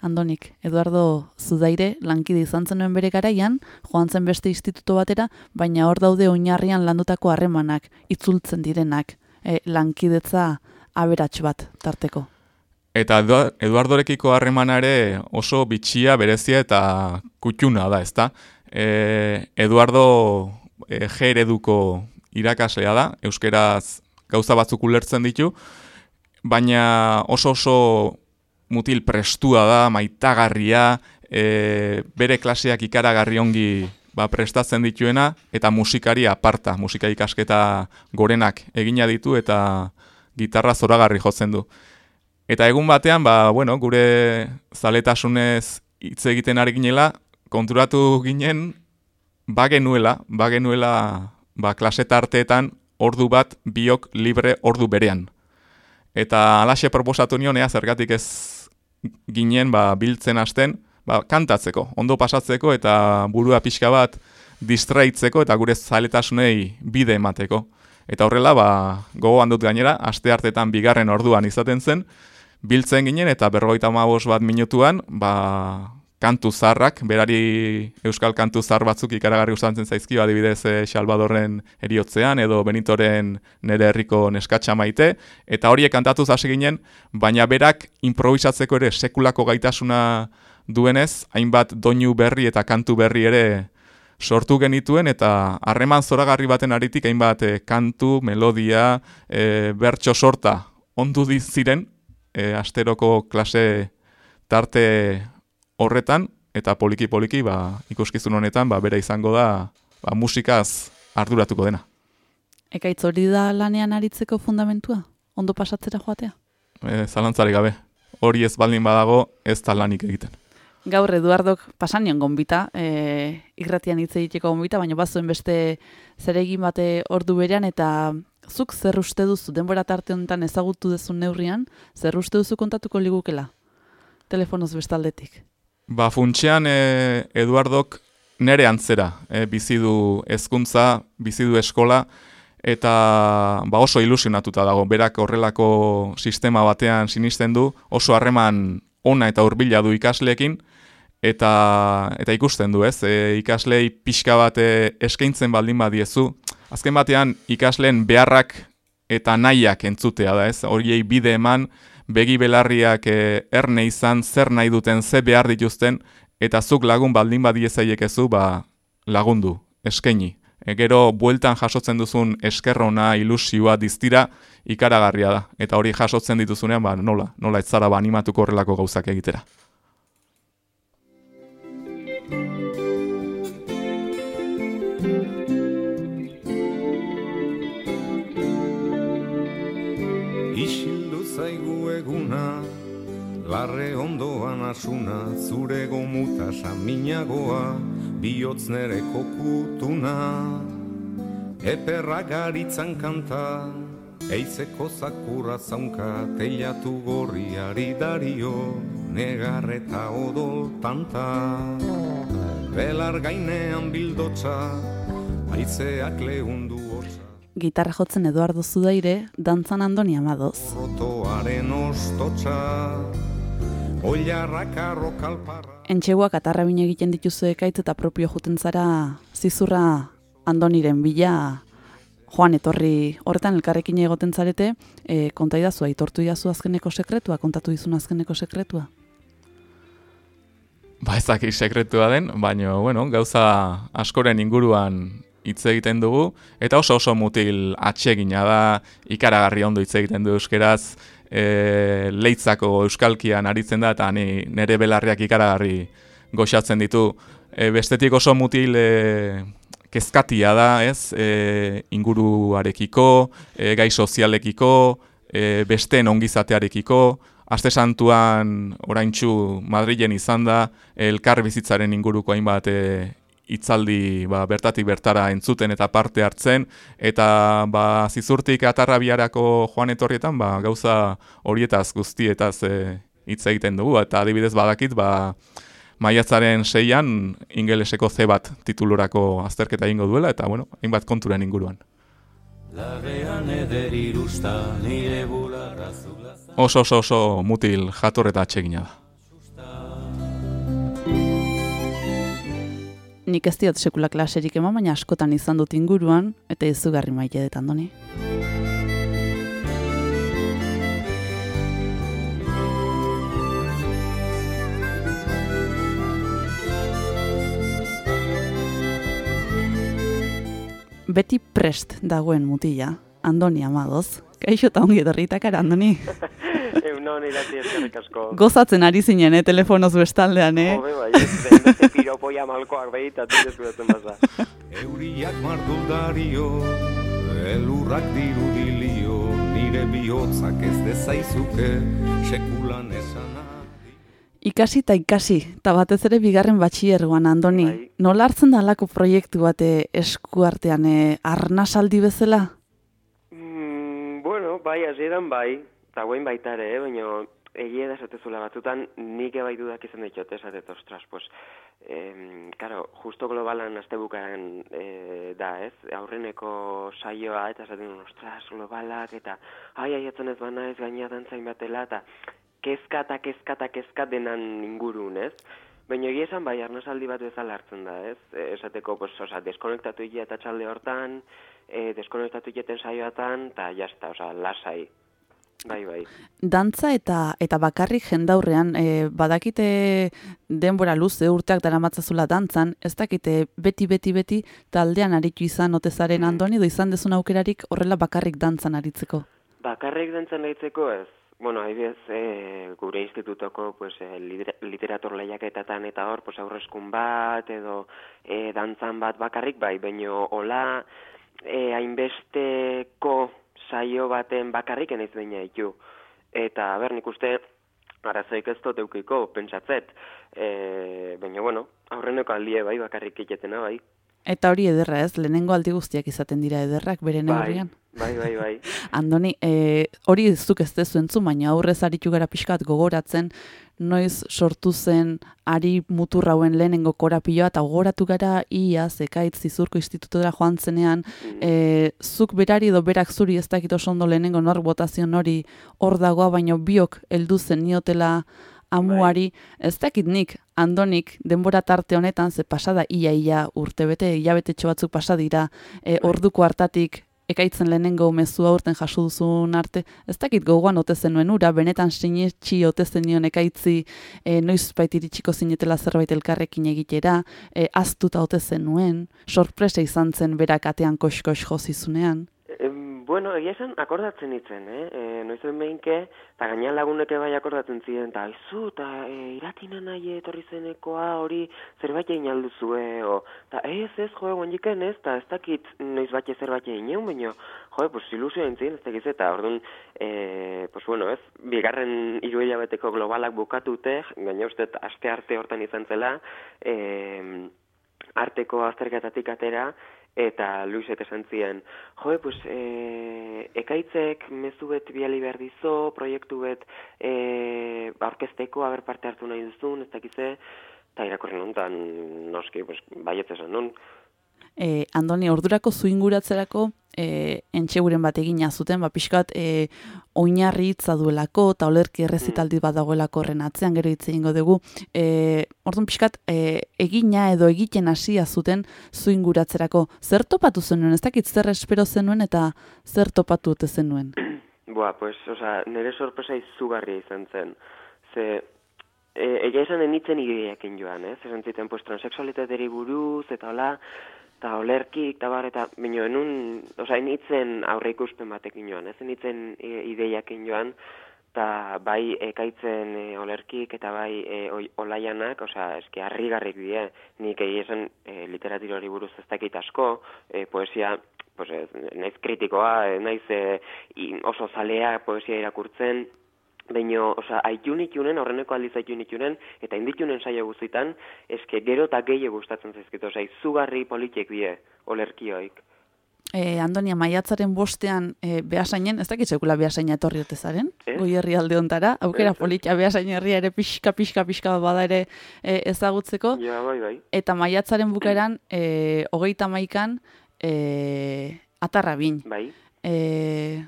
Andonik, Eduardo Zudaire lankide izan zenuen bere garaian, joan zen beste instituto batera, baina hor daude oinarrian landutako harremanak, itzultzen direnak, e, lankidetza aberats bat tarteko. Eta Edu- Eduardorekiko harremana ere oso bitxia, berezia eta kutxuna da, ezta? E, Eduardo e, G irakaslea da, euskeraz gauza batzuk ulertzen ditu, baina oso oso mutil prestua da, maitagarria, e, bere klaseak ikaragarri ongi ba, prestatzen dituena, eta musikari aparta, musika ikasketa gorenak egina ditu, eta gitarra zoragarri jotzen du. Eta egun batean, ba, bueno, gure zaletasunez hitz egiten ari ginela, konturatu ginen, bagenuela, bagenuela, ba, klase tarteetan, ordu bat biok libre ordu berean. Eta alaxe proposatu nion, ea zergatik ez ginen ba, biltzen hasten, ba, kantatzeko, ondo pasatzeko eta burua pixka bat distraitzeko eta gure zaletasunei bide emateko. Eta horrela, ba, gogoan dut gainera, aste hartetan bigarren orduan izaten zen, biltzen ginen eta berrogeita hamabos bat minutuan, ba, kantu zarrak, berari euskal kantu zar batzuk ikaragarri gustatzen zaizkio adibidez e, Salvadorren eriotzean edo Benitoren nere herriko neskatxa maite, eta horiek kantatuz hasi ginen, baina berak improvisatzeko ere sekulako gaitasuna duenez, hainbat doinu berri eta kantu berri ere sortu genituen eta harreman zoragarri baten aritik hainbat e, kantu, melodia, e, bertso sorta ondu di- ziren e, asteroko klase tarte horretan eta poliki poliki ba, ikuskizun honetan ba, bera izango da ba, musikaz arduratuko dena. Ekaitz hori da lanean aritzeko fundamentua? Ondo pasatzera joatea? E, zalantzari gabe, hori ez baldin badago ez da lanik egiten. Gaur Eduardok pasanion gonbita, e, irratian hitz egiteko gonbita, baina bazuen beste zeregin bate ordu berean eta zuk zer uste duzu denbora tarte honetan ezagutu duzun neurrian, zer uste duzu kontatuko ligukela? Telefonoz bestaldetik. Ba, funtxean e, Eduardok nere antzera, e, bizi du hezkuntza, bizi du eskola, eta ba, oso ilusionatuta dago, berak horrelako sistema batean sinisten du, oso harreman ona eta hurbila du ikasleekin, eta, eta ikusten du, ez? E, ikaslei pixka bat e, eskaintzen baldin badiezu, azken batean ikasleen beharrak eta nahiak entzutea da, ez? Horiei bide eman, begi belarriak e, erne izan, zer nahi duten, ze behar dituzten, eta zuk lagun baldin badiezaiek ezu, ba, lagundu, eskaini. E, gero, bueltan jasotzen duzun eskerrona, ilusioa, diztira, ikaragarria da. Eta hori jasotzen dituzunean, ba, nola, nola ez zara ba, animatuko horrelako gauzak egitera. Larre ondoan asuna, zure gomuta saminagoa, bihotz nere kokutuna. Eperra garitzan kanta, eizeko zakura zaunka, teilatu gorriari dario, negar eta odol tanta. Belar gainean bildotza, aizeak lehundu hotza. Gitarra jotzen Eduardo Zudaire, dantzan Andoni Amadoz. Rotoaren ostotxa, oilarrak arrokalparra. Entxeguak atarra bine egiten dituzu ekaitz eta propio juten zara zizurra Andoniren bila joan etorri horretan elkarrekin egoten zarete, e, konta idazu, aitortu idazu azkeneko sekretua, kontatu dizun azkeneko sekretua. Ba ez dakit sekretua den, baina, bueno, gauza askoren inguruan hitz egiten dugu, eta oso oso mutil atsegina da, ikaragarri ondo hitz egiten du euskeraz, e, leitzako euskalkian aritzen da, eta ni nere belarriak ikaragarri goxatzen ditu. E, bestetik oso mutil e, kezkatia da, ez, e, inguruarekiko, e, gai sozialekiko, e, besteen ongizatearekiko, Aste santuan oraintxu Madrilen izan da, elkar bizitzaren inguruko hainbat e, hitzaldi ba, bertatik bertara entzuten eta parte hartzen, eta ba, zizurtik atarrabiarako joan etorrietan ba, gauza horietaz guztietaz e, hitz egiten dugu, eta adibidez badakit, ba, maiatzaren seian ingeleseko ze bat titulurako azterketa egingo duela, eta bueno, hainbat konturen inguruan. Oso oso oso mutil jator eta atsegina da. Nik ez diot sekula klaserik eman, baina askotan izan dut inguruan, eta izugarri maite dut andoni. Beti prest dagoen mutila, Andoni Amadoz. Kaixo eta ongi etorritakara, Andoni. Egunon irati eskerrik asko. Gozatzen ari zinen, eh, telefonoz bestaldean, eh? Hobe bai, ez beste piropoia malkoak ez duetzen baza. Euriak mardudario, elurrak dirudilio, nire bihotzak ez dezaizuke, sekulan esana. Ikasi eta ikasi, eta batez ere bigarren batxiergoan, Andoni. Bai. Nola hartzen da alako proiektu bate eskuartean, eh, arnasaldi bezala? Bai, hasieran bai, eta guen baita ere, eh, baina egia da esatezula batzutan nik ebai dudak izan ditut, esatet, ostras, pues, em, karo, justo globalan astebukaran e, da, ez? Aurreneko saioa eta esaten ostras, globalak, eta ai, aiatzen ez bana ez gaina dantzain batela, eta kezka eta kezka eta kezka denan ingurun, ez? Baina egia esan bai, arnasaldi bat bezala hartzen da, ez? Esateko, pues, oza, deskonektatu ia eta txalde hortan, e, deskonektatu ieten saioatan, eta jazta, oza, lasai. Bai, bai. Dantza eta eta bakarrik jendaurrean, e, badakite denbora luze urteak daramatzazula dantzan, ez dakite beti, beti, beti taldean aritu izan otezaren andoni, edo izan dezun aukerarik horrela bakarrik dantzan aritzeko. Bakarrik dantzan daitzeko ez. Bueno, adibidez, e, gure institutoko pues, e, literatur lehiaketatan eta hor, pues, aurreskun bat edo e, dantzan bat bakarrik bai, baino hola e, hainbesteko saio baten bakarrik enaiz baina ditu. Eta, ber, nik uste, arazoik ez dut eukiko, pentsatzet. E, baina, bueno, aurreneko aldie bai bakarrik iketena bai. Eta hori ederra ez, lehenengo aldi guztiak izaten dira ederrak bere Bai, neurrian. bai, bai, bai. Andoni, e, hori zuk ez dezu entzun, baina aurrez aritu gara pixkat gogoratzen, noiz sortu zen ari muturrauen lehenengo korapiloa, eta gogoratu gara ia zekaitz zizurko institutora joan zenean, e, zuk berari edo berak zuri ez dakit oso ondo lehenengo nor botazion hori hor dagoa, baina biok heldu zen niotela amuari, ez dakit nik, andonik, denbora tarte honetan, ze pasada ia-ia urtebete, hilabetetxo batzuk pasa dira, e, orduko hartatik, ekaitzen lehenengo mezua urten jaso duzun arte, ez dakit gogoan ote zenuen ura, benetan sinetxi ote zenion ekaitzi, e, noiz iritsiko zinetela zerbait elkarrekin egitera, e, aztuta ote zenuen, sorpresa izan zen berak atean kox-kox jozizunean. Bueno, egia esan akordatzen itzen, eh? E, noizen behinke, eta gainean laguneke bai akordatzen ziren, eta aizu, eta e, iratina nahi etorri zenekoa hori zerbait egin alduzue, o, eta ez, ez, jo, guanjiken ez, eta ez dakit noiz batxe zerbait egin egun, baina, jo, pues ilusio entzien, ez dakiz, eta orduan, e, pues bueno, ez, bigarren hiru hilabeteko globalak bukatute, gaina uste aste arte hortan izan zela, e, arteko azterketatik atera, eta Luisek esan zien, joe, pues, e, ekaitzek mezu bet biali behar dizo, proiektu bet e, aurkezteko, haber parte hartu nahi duzun, ez dakize, eta irakorri nontan, noski, pues, baietz esan nun. E, Andoni, ordurako zu inguratzerako e, entxeguren bat egina zuten, ba, pixkat e, oinarri hitza duelako, eta olerki errezitaldi bat dagoelako horren atzean, gero hitz egingo dugu. E, orduan pixkat e, egina edo egiten hasia zuten zu inguratzerako. Zer topatu zenuen, ez dakit zer espero zenuen eta zer topatu ote zenuen? Boa, pues, oza, nire sorpresa izugarria izan zen. Ze, e, egia esan enitzen ideiakin joan, ez? Esan ziten, pues, transexualitateri buruz, eta hola, eta olerkik, eta bar, eta baino enun, oza, enitzen aurre ikusten batekin joan, ez? Enitzen e, ideiakin joan, eta bai ekaitzen e, olerkik eta bai e, olaianak, osea, eske harrigarrik die, nik egia esan e, literaturari buruz ez dakit asko, e, poesia pues, naiz kritikoa, naiz e, oso zalea poesia irakurtzen, Baina, osea, aitunitunen, horreneko aldiz aitunitunen, eta inditunen saio guztitan, eske gero eta gehiago gustatzen zaizkit, osea, izugarri politiek die, olerkioik. E, Andonia, maiatzaren bostean e, behasainen, ez dakit sekula behasaina etorri ote zaren, Ez. goi herri alde ontara, aukera politia behasain herria ere pixka, pixka, pixka bada ere e, ezagutzeko, Ja, bai, bai. eta maiatzaren bukaeran, e, hogeita maikan, e, atarra bin. Bai, E,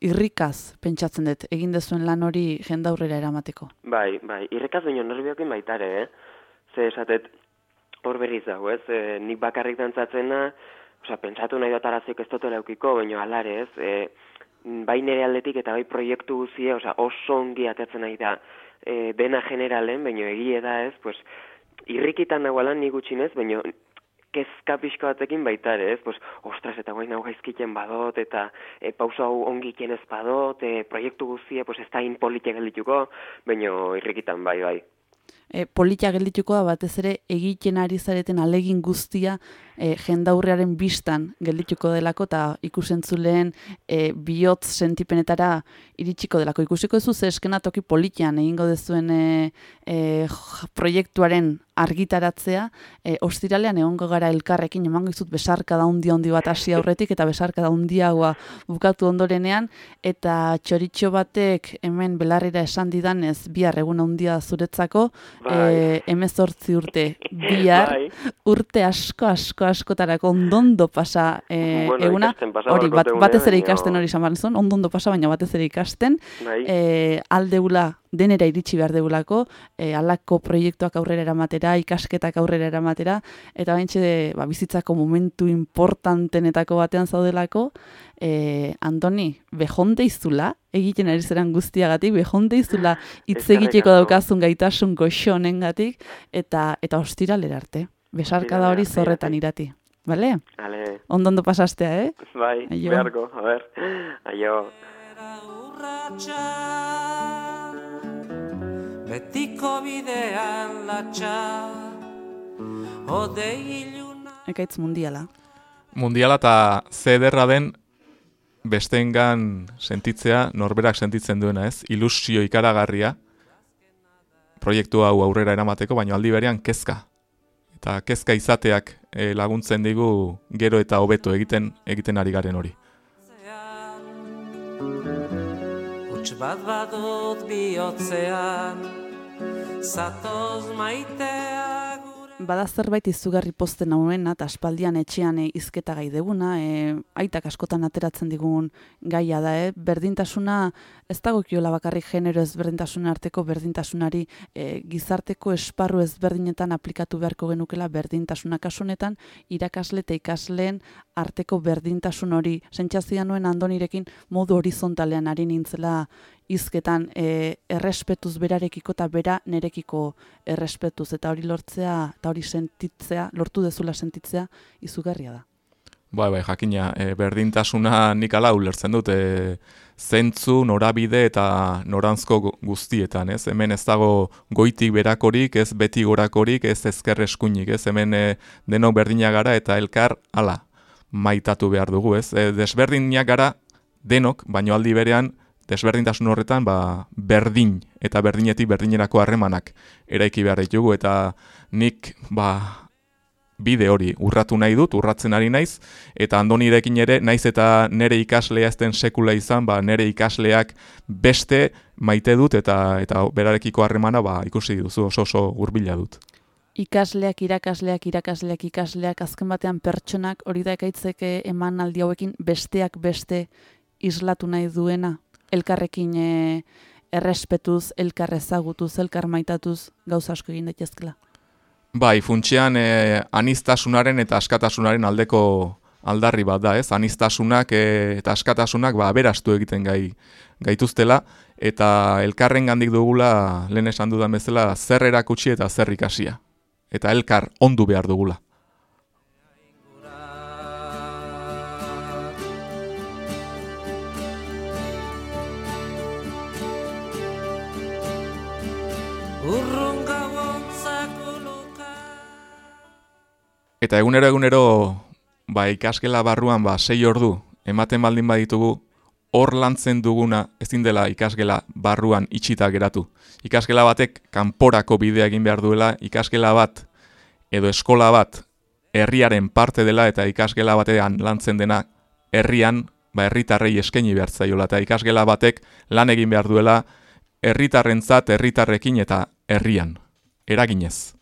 irrikaz, pentsatzen dut, egin dezuen lan hori jendaurrera eramateko. bai, bai. Irrekaz baino nerbiokin baitare, eh? Ze esatet, hor berriz dago, ez? E, nik bakarrik dantzatzena, osea, pentsatu nahi dut arazoik ez dutela eukiko, baina alare, ez? E, bai nire aldetik eta bai proiektu guzie, osea, oso ongi atatzen nahi da e, dena generalen, baina egie da, ez? Pues, irrikitan nagoalan nik gutxinez, baina kezka pixko batekin baita ere, ez? Pues, ostras, eta guain hau gaizkiten badot, eta e, pauso hau ongi ez badot, e, proiektu guztia, pues, ez da inpolitia geldituko, baina irrikitan bai, bai. E, politia geldituko da batez ere egiten ari zareten alegin guztia e, jendaurrearen bistan geldituko delako eta ikusentzuleen e, bihotz sentipenetara iritsiko delako. Ikusiko ez ze eskenatoki politian egingo dezuen e, e, proiektuaren argitaratzea, e, ostiralean egongo gara elkarrekin emango izut besarka da hundi handi bat hasi aurretik eta besarka da hundiagoa bukatu ondorenean eta txoritxo batek hemen belarrira esan didanez bihar egun handia zuretzako Bai. e, emezortzi urte bihar Bai. urte asko asko askotarako ondondo pasa e, Bueno, eguna hori bat, batez ere ikasten hori esan behar nizun, ondondo pasa baina batez ere ikasten Bai. e, aldeula denera iritsi behar deulako, e, alako proiektuak aurrera eramatera, ikasketak aurrera eramatera, eta baintxe de, ba, bizitzako momentu importantenetako batean zaudelako, e, Antoni, behonde izula, egiten ari zeran guztiagatik, behonde izula hitz egiteko daukazun gaitasun goxo honengatik, eta, eta ostiralera arte. Besarkada hori zorretan irati. Bale? Ale, Ondondo pasastea, eh? bai, Aio. beharko, a ber, aio. Betiko bidean latxa Odei iluna Ekaitz mundiala. Mundiala eta zederra den besteengan sentitzea, norberak sentitzen duena, ez? Ilusio ikaragarria proiektu hau aurrera eramateko, baina aldi berean kezka. Eta kezka izateak eh, laguntzen digu gero eta hobeto egiten egiten ari garen hori. Huts bat badut bihotzean Zatoz maitea Bada zerbait izugarri posten hauena, eta aspaldian etxean e, izketa gai deguna, e, aitak askotan ateratzen digun gaia da, e, berdintasuna ez dagokiola bakarrik genero ezberdintasuna arteko berdintasunari e, gizarteko esparru ezberdinetan aplikatu beharko genukela berdintasuna. Kasunetan irakasle eta ikasleen arteko berdintasun hori sentsazioa nuen andonirekin modu horizontalean ari nintzela hizketan e, errespetuz berarekiko eta bera nerekiko errespetuz eta hori lortzea eta hori sentitzea, lortu dezula sentitzea izugarria da. Bai, bai, jakina, e, berdintasuna nik ala ulertzen dut, e, zentzu, norabide eta norantzko gu- guztietan, ez? Hemen ez dago goitik berakorik, ez beti gorakorik, ez ezker eskuinik, ez? Hemen e, denok berdina gara eta elkar ala maitatu behar dugu, ez? E, desberdinak gara denok, baino aldi berean desberdintasun horretan ba, berdin eta berdinetik berdinerako harremanak eraiki behar ditugu eta nik ba, bide hori urratu nahi dut, urratzen ari naiz, eta andonirekin ere, naiz eta nere ikaslea ezten sekula izan, ba, nere ikasleak beste maite dut, eta eta berarekiko harremana ba, ikusi duzu oso oso hurbila dut. Ikasleak, irakasleak, irakasleak, ikasleak, azken batean pertsonak hori da ekaitzeke eman aldi hauekin besteak beste islatu nahi duena, elkarrekin e, errespetuz, elkar ezagutuz, elkar maitatuz, gauza asko egin daitezkela. Bai, funtsean e, anistasunaren eta askatasunaren aldeko aldarri bat da, ez? Anistasunak e, eta askatasunak ba, aberastu egiten gai, gaituztela, eta elkarren gandik dugula, lehen esan dudan bezala, zer erakutsi eta zer ikasia. Eta elkar ondu behar dugula. Eta egunero egunero ba ikaskela barruan ba sei ordu ematen baldin baditugu hor lantzen duguna ezin dela ikasgela barruan itxita geratu. Ikaskela batek kanporako bidea egin behar duela, ikaskela bat edo eskola bat herriaren parte dela eta ikasgela batean lantzen dena herrian ba herritarrei eskaini behar zaiola eta ikasgela batek lan egin behar duela herritarrentzat herritarrekin eta herrian eraginez.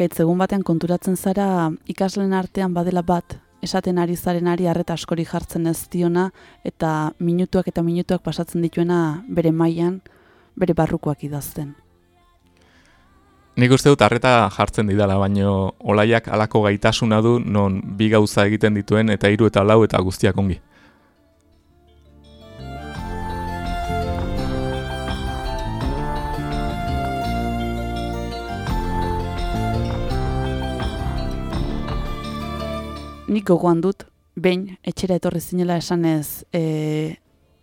Ekaitz egun batean konturatzen zara ikasleen artean badela bat, esaten ari zarenari harreta askori jartzen ez diona eta minutuak eta minutuak pasatzen dituena bere mailan bere barrukoak idazten. Nik uste dut harreta jartzen didala, baino olaiak alako gaitasuna du non bi gauza egiten dituen eta hiru eta lau eta guztiak ongi. Nik gogoan dut, behin etxera etorri zinela esanez, e,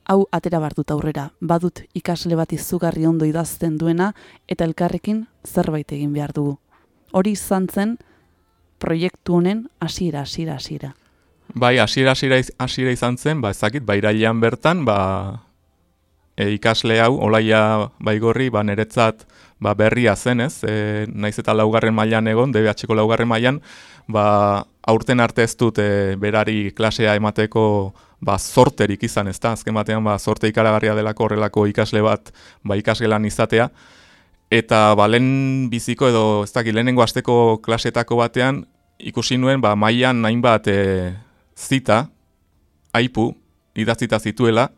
hau atera bar dut aurrera, badut ikasle bat izugarri ondo idazten duena eta elkarrekin zerbait egin behar dugu. Hori izan zen proiektu honen hasiera, hasiera, hasiera. Bai, hasiera hasiera hasiera izan zen, ba ezakit, ba irailean bertan, ba e, ikasle hau Olaia Baigorri ba niretzat ba berria zen, ez? E, naiz eta laugarren mailan egon, DBH-ko laugarren mailan, ba aurten arte ez dut e, berari klasea emateko ba sorterik izan, ezta? Azken batean ba sorte ikaragarria delako horrelako ikasle bat ba ikasgelan izatea. Eta ba lehen biziko edo ez dakit lehenengo asteko klasetako batean ikusi nuen ba mailan hainbat e, zita aipu idatzita zituela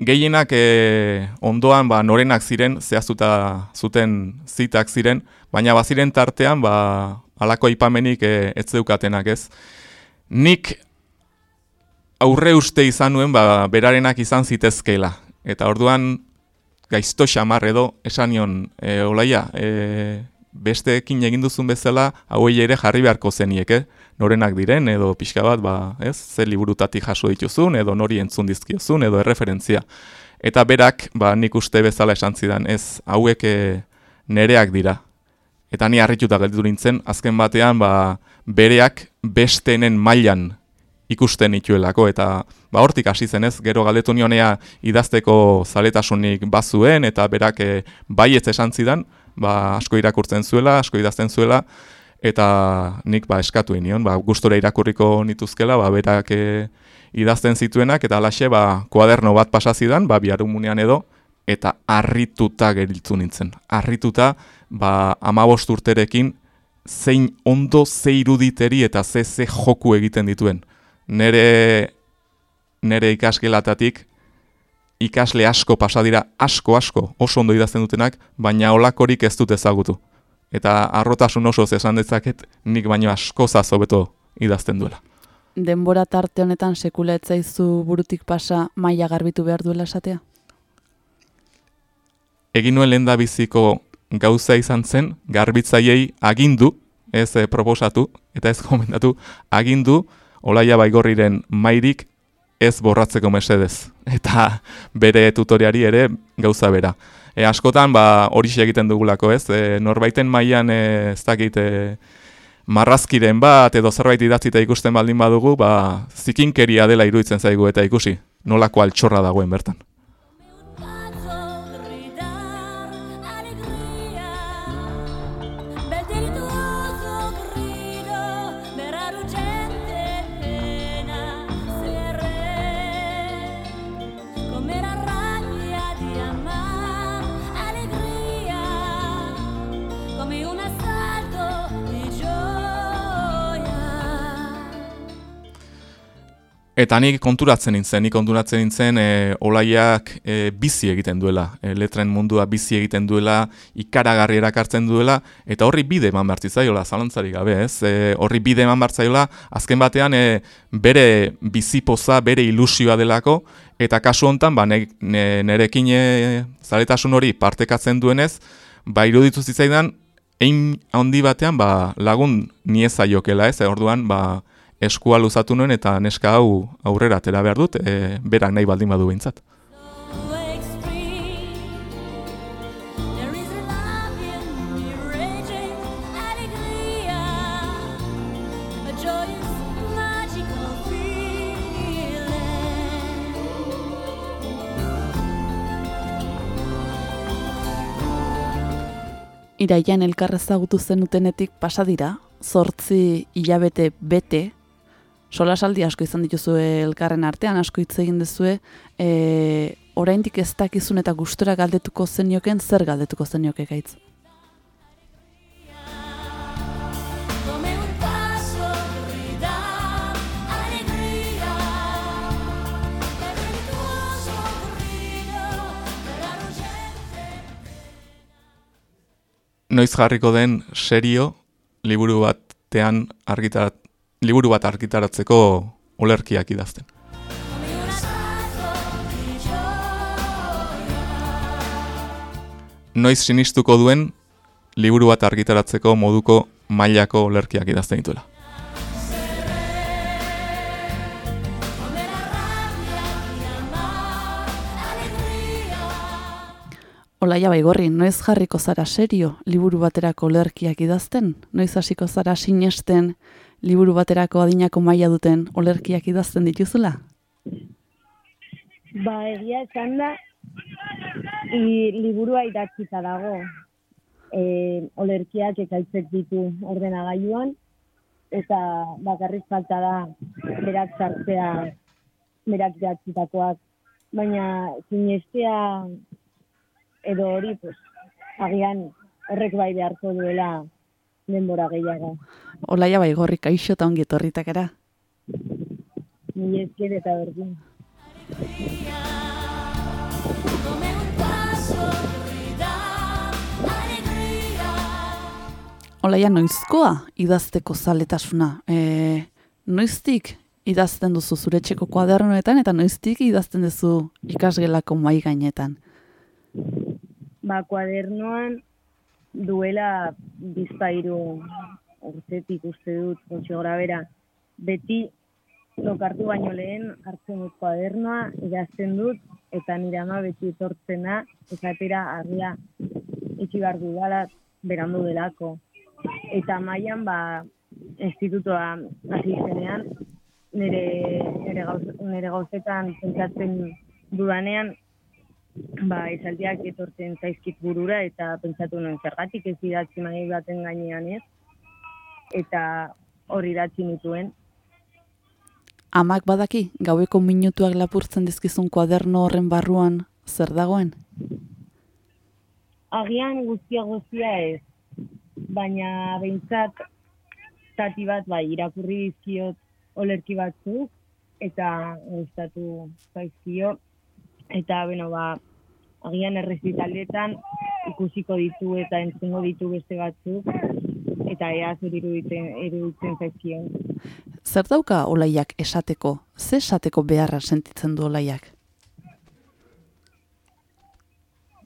gehienak e, ondoan ba norenak ziren zehaztuta zuten zitak ziren baina baziren tartean ba halako aipamenik e, ez zeukatenak ez nik aurre uste izan nuen ba berarenak izan zitezkeela eta orduan gaizto xamar edo esan nion e, olaia e, besteekin egin duzun bezala hauei ere jarri beharko zeniek, eh? Norenak diren edo pixka bat, ba, ez, ze liburutatik jaso dituzun edo nori entzun dizkiozun edo erreferentzia. Eta berak, ba, nik uste bezala esan zidan, ez, hauek e, nereak dira. Eta ni harrituta gelditu nintzen, azken batean, ba, bereak bestenen mailan ikusten nituelako, eta ba, hortik hasi zen ez, gero galdetu nionea idazteko zaletasunik bazuen, eta berak e, baietz esan zidan, ba, asko irakurtzen zuela, asko idazten zuela, eta nik ba, eskatu inion, ba, gustora irakurriko nituzkela, ba, berak e, idazten zituenak, eta alaxe ba, kuaderno bat pasazidan, ba, biharumunean edo, eta harrituta geriltzu nintzen. Harrituta, ba, amabost urterekin, zein ondo ze iruditeri eta ze ze joku egiten dituen. Nere, nere ikasgelatatik, ikasle asko pasa dira, asko asko, oso ondo idazten dutenak, baina olakorik ez dut ezagutu. Eta arrotasun oso esan dezaket, nik baino asko zazobeto idazten duela. Denbora tarte honetan sekula ez zaizu burutik pasa maila garbitu behar duela esatea? Egin nuen lehen biziko gauza izan zen, garbitzaiei agindu, ez eh, proposatu, eta ez komendatu, agindu, Olaia Baigorriren mairik ez borratzeko mesedez. Eta bere tutoriari ere gauza bera. E, askotan, ba, hori egiten dugulako, ez? E, norbaiten mailan e, ez dakit, e, marrazkiren bat edo zerbait idatzita ikusten baldin badugu, ba, zikinkeria dela iruditzen zaigu eta ikusi, nolako altxorra dagoen bertan. Eta nik konturatzen nintzen, nik konturatzen nintzen e, olaiak e, bizi egiten duela, e, letren mundua bizi egiten duela, ikaragarri erakartzen duela, eta horri bide eman behar zitzaiola, zalantzarik gabe, ez? E, horri bide eman behar azken batean e, bere bizipoza, bere ilusioa delako, eta kasu hontan, ba, ne, ne, nerekin e, zaretasun hori partekatzen duenez, ba, iruditu zitzaidan, ein handi batean, ba, lagun nieza jokela, ez? E, orduan, ba, eskua luzatu nuen eta neska hau aurrera atera behar dut, e, berak nahi baldin badu behintzat. Iraian elkar ezagutu zenutenetik pasa dira, zortzi hilabete bete, solasaldi asko izan dituzue elkarren artean, asko hitz egin duzue, e, oraindik ez dakizun eta gustora galdetuko zenioken, zer galdetuko zenioke gaitz? Noiz jarriko den serio liburu batean argitarat, liburu bat argitaratzeko olerkiak idazten. Noiz sinistuko duen liburu bat argitaratzeko moduko mailako olerkiak idazten dituela. Olaia baigorri, noiz jarriko zara serio liburu baterako olerkiak idazten? Noiz hasiko zara sinesten liburu baterako adinako maila duten olerkiak idazten dituzula? Ba, egia esan da, i, liburua idatzita dago. E, olerkiak ekaitzek ditu ordenagailuan, eta bakarrik falta da berak sartzea berak idatzitakoak. Baina sinestea edo hori, pues, agian horrek bai beharko duela denbora gehiago. Olaia baigorri, kaixo eta ongi etorritak era. Ni esker eta berdin. Olaia noizkoa idazteko zaletasuna. E, noiztik idazten duzu zure etxeko kuadernoetan eta noiztik idazten duzu ikasgelako mai gainetan. Ba, kuadernoan duela bizpairu urtetik uste dut, gutxi gora bera. Beti lokartu baino lehen hartzen dut kuadernoa, idazten dut, eta nire ama beti etortzen da, esatera argia itxi behar dudala berandu delako. Eta mailan ba, institutoa hasi zenean, nire, nire, gauz, nire gauzetan pentsatzen dudanean, ba, esaldiak etortzen zaizkit burura eta pentsatu nuen zergatik ez idatzi mai baten gainean ez. Eta hori idatzi nituen. Amak badaki, gaueko minutuak lapurtzen dizkizun kuaderno horren barruan zer dagoen? Agian guztia guztia ez, baina behintzat zati bat bai irakurri dizkiot olerki batzuk eta gustatu zaizkio eta beno ba agian errezitaletan ikusiko ditu eta entzungo ditu beste batzuk eta ea zer iruditzen, iruditzen zaizkion. Zer dauka olaiak esateko? Ze esateko beharra sentitzen du olaiak?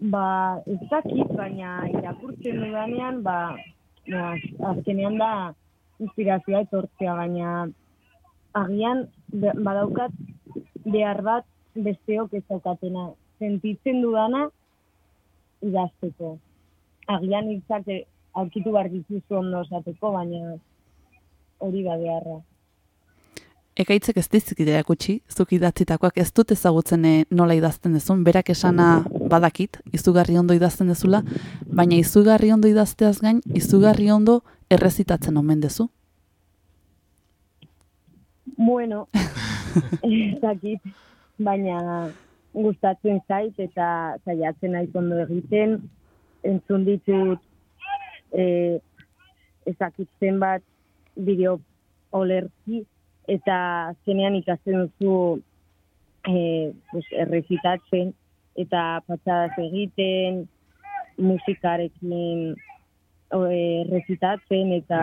Ba, ez dakit, baina irakurtzen dudanean, ba, no, az- azkenean da inspirazioa etortzea, baina agian badaukat behar bat besteok ez daukatena. Sentitzen dudana idazteko. Agian hitzak eh, aurkitu behar dituzu ondo esateko, baina hori da beharra. Ekaitzek ez dizkit erakutsi, zuk idatzitakoak ez dut ezagutzen eh, nola idazten dezun, berak esana badakit, izugarri ondo idazten dezula, baina izugarri ondo idazteaz gain, izugarri ondo errezitatzen omen dezu. Bueno, ez dakit, baina gustatzen zait eta saiatzen naiz ondo egiten, entzun ditut e, ezakitzen bat bideo olerki eta zenean ikasten duzu e, pues, errezitatzen eta patxadas egiten, musikarekin e, errezitatzen eta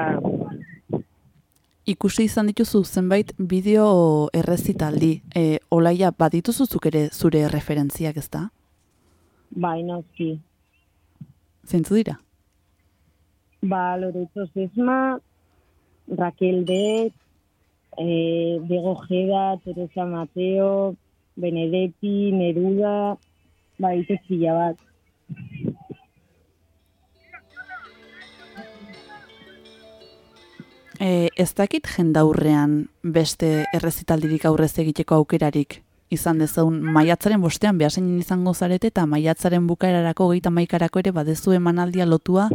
Ikusi izan dituzu zenbait bideo errezitaldi. E, olaia, badituzu zuk ere zure referentziak, ezta? bai noski. Zeintzu dira? Ba, Loreto Sesma, Raquel Bet, eh, Diego Ojeda, Teresa Mateo, Benedetti, Neruda, ba, ite pila bat. E, ez dakit jendaurrean beste errezitaldirik aurrez egiteko aukerarik. Izan dezaun maiatzaren bostean behasen izango zarete eta maiatzaren bukaerarako geita maikarako ere badezu emanaldia lotua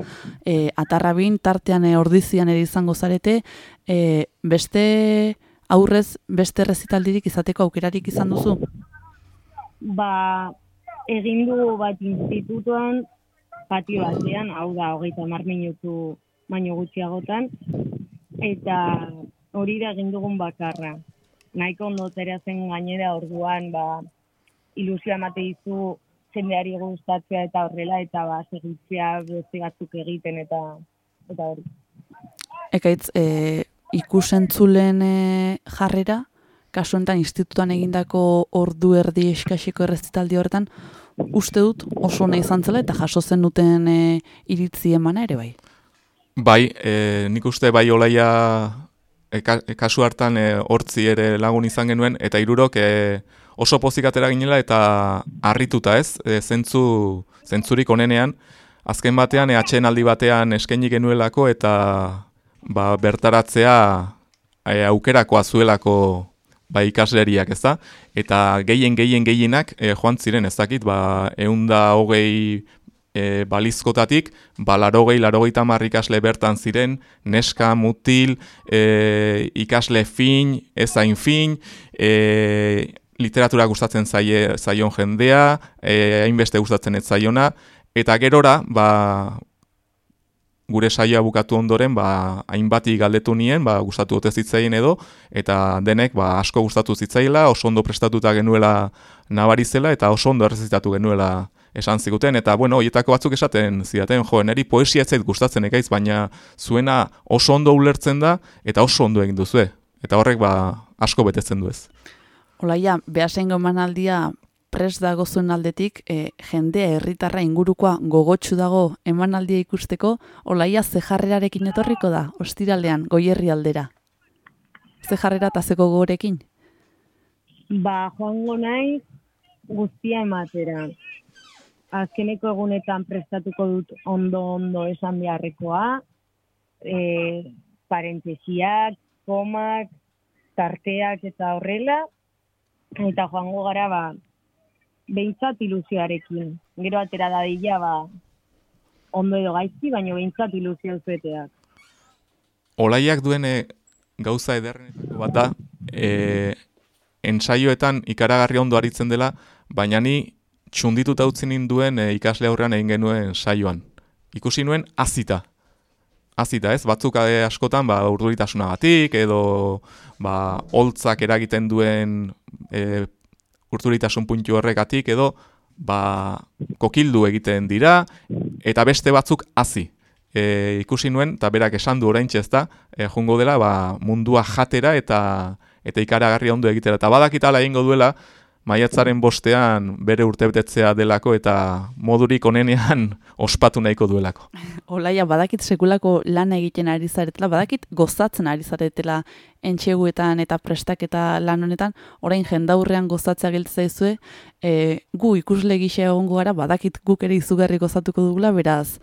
e, atarrabin tartean e, ordizian ere izango zarete. E, beste aurrez beste errezitaldirik izateko aukerarik izan duzu? Ba, egin du bat institutuan, patio batean, hau da, hogeita mar minutu baino gutxiagotan, eta hori da egin dugun bakarra. Nahiko ondo atera zen gainera orduan, ba, ilusioa emate dizu jendeari gustatzea eta horrela, eta ba, segitzea beste batzuk egiten, eta eta hori. Ekaitz, e, ikusentzulen e, jarrera, kasu honetan institutuan egindako ordu erdi eskasiko errezitaldi horretan, uste dut oso ona izan eta jaso zen duten e, iritzi emana ere bai. Bai, e, nik uste bai olaia e, ka- kasu hartan e, hortzi ere lagun izan genuen, eta irurok e, oso pozik atera ginela eta harrituta ez, e, zentzu, zentzurik onenean, azken batean, e, atxeen batean eskaini genuelako eta ba, bertaratzea e, aukerakoa zuelako ba, ikasleriak, ez da? Eta gehien, gehien, gehienak e, joan ziren, ez dakit, ba, eunda hogei e, balizkotatik, ba, larogei, larogeita hamar ikasle bertan ziren, neska, mutil, e, ikasle fin, ezain fin, e, literatura gustatzen zaie, zaion jendea, e, hainbeste gustatzen ez zaiona, eta gerora, ba, gure saioa bukatu ondoren, ba, hainbati galdetu nien, ba, gustatu ote zitzaien edo, eta denek ba, asko gustatu zitzaila, oso ondo prestatuta genuela nabari zela, eta oso ondo errezitatu genuela esan ziguten, eta bueno, hoietako batzuk esaten zidaten, jo, neri poesia ez zait gustatzen ekaiz, baina zuena oso ondo ulertzen da, eta oso ondo egin duzue. Eta horrek ba, asko betetzen du ez. Olaia, behasengo emanaldia prest dago zuen aldetik, e, jendea herritarra ingurukoa gogotsu dago emanaldia ikusteko, olaia ze jarrerarekin etorriko da, ostiralean, goierri aldera. Ze jarrera eta ze gogorekin? Ba, joango naiz guztia ematera. Azkeneko egunetan prestatuko dut ondo-ondo esan beharrekoa, e, parentesiak, komak, tarteak eta horrela, eta joango gara, ba, behintzat ilusioarekin. Gero atera dadila, ba, ondo edo gaizki, baina behintzat ilusio zueteak. Olaiak duen e, gauza ederrenetako bat da, e, ensaioetan ikaragarri ondo aritzen dela, baina ni txundituta utzi ninduen e, ikasle aurrean egin genuen saioan. Ikusi nuen azita. Azita, ez? Batzuk e, askotan ba urduritasunagatik edo ba holtzak eragiten duen e, urduritasun puntu horregatik edo ba kokildu egiten dira eta beste batzuk hazi. E, ikusi nuen eta berak esan du oraintxe ez da, e, jungo dela ba, mundua jatera eta eta ikaragarri ondo egitera. Eta badakitala egingo duela, maiatzaren bostean bere urtebetetzea delako eta modurik onenean ospatu nahiko duelako. Olaia, badakit sekulako lan egiten ari zaretela, badakit gozatzen ari zaretela entxeguetan eta prestaketa lan honetan, orain jendaurrean gozatzea giltza zaizue, e, gu ikusle gisa egongo gara, badakit guk ere izugarri gozatuko dugula, beraz,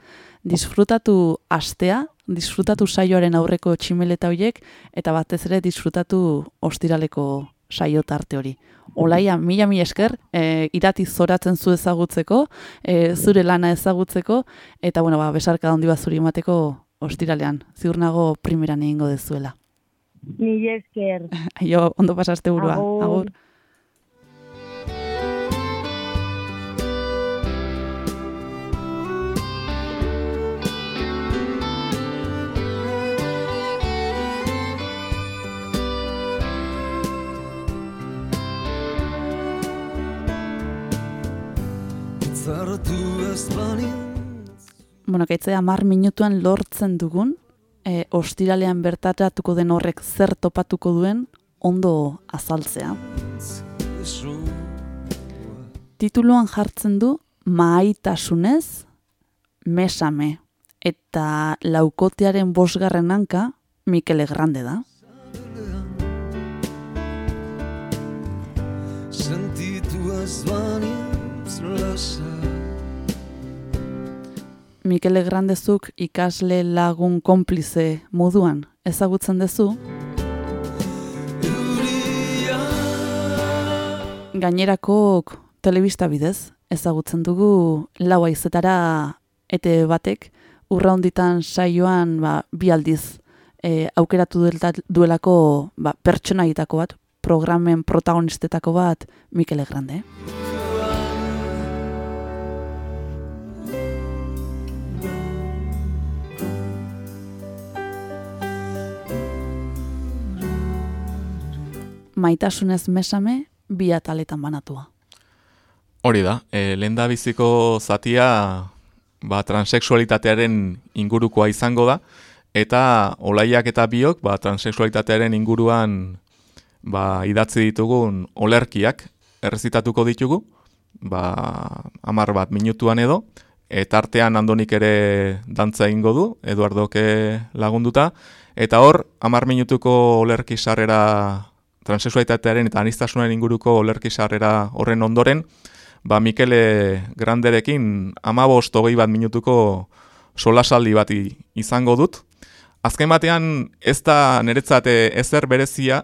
disfrutatu astea, disfrutatu saioaren aurreko tximeleta hoiek, eta batez ere disfrutatu ostiraleko saio tarte hori. Olaia, mila mila esker, e, irati zoratzen zu ezagutzeko, e, zure lana ezagutzeko, eta bueno, ba, besarka handi bat zuri emateko ostiralean. Ziur nago primeran egingo dezuela. Mila esker. Jo, ondo pasaste burua. Agur. Zartu ez Bueno, gaitze hamar minutuan lortzen dugun, e, ostiralean bertaratuko den horrek zer topatuko duen ondo azaltzea. Tituluan jartzen du maitasunez mesame eta laukotearen bosgarren hanka Mikel Grande da. Sentitu ez Mikel Grandezuk ikasle lagun konplize moduan ezagutzen duzu. Gainerakok telebista bidez ezagutzen dugu lau aizetara ete batek urra honditan saioan ba, bi aldiz e, aukeratu duelako ba, pertsonaietako bat, programen protagonistetako bat Mikel Grande. Maitasunez mesame bi ataletan banatua. Hori da, e, lehen biziko zatia ba, transexualitatearen ingurukoa izango da, eta olaiak eta biok ba, transexualitatearen inguruan ba, idatzi ditugun olerkiak errezitatuko ditugu, ba, amar bat minutuan edo, eta artean andonik ere dantza egingo du, Eduardoke lagunduta, eta hor, amar minutuko olerki sarrera transexualitatearen eta anistasunaren inguruko olerki sarrera horren ondoren, ba Mikele Granderekin amabost hogei bat minutuko solasaldi bat i- izango dut. Azken batean ez da niretzate ezer berezia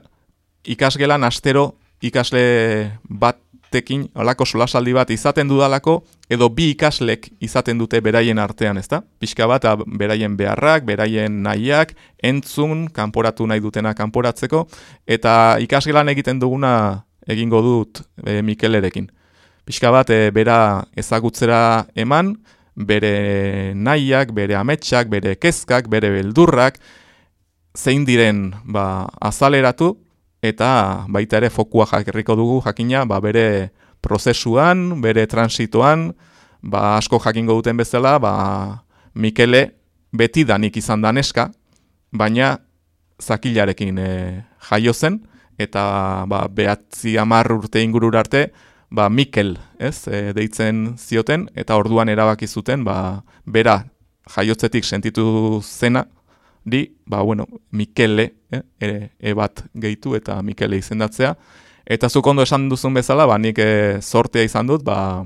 ikasgelan astero ikasle batekin alako solasaldi bat izaten dudalako edo bi ikaslek izaten dute beraien artean, ezta? Pixka bat beraien beharrak, beraien nahiak, entzun, kanporatu nahi dutena kanporatzeko eta ikasgelan egiten duguna egingo dut e, Mikelerekin. Pixka bat e, bera ezagutzera eman, bere nahiak, bere ametsak, bere kezkak, bere beldurrak, zein diren ba, azaleratu, eta baita ere fokua jarriko dugu jakina ba, bere prozesuan, bere transitoan, ba, asko jakingo duten bezala, ba, Mikele beti danik izan da neska, baina zakilarekin e, jaio zen, eta ba, behatzi amar urte ingurur arte, ba, Mikel, ez, e, deitzen zioten, eta orduan erabaki zuten, ba, bera jaiotzetik sentitu zena, di, ba, bueno, Mikele, eh, e, e bat gehitu eta Mikele izendatzea. Eta zuk ondo esan duzun bezala, ba, nik e, sortea izan dut, ba,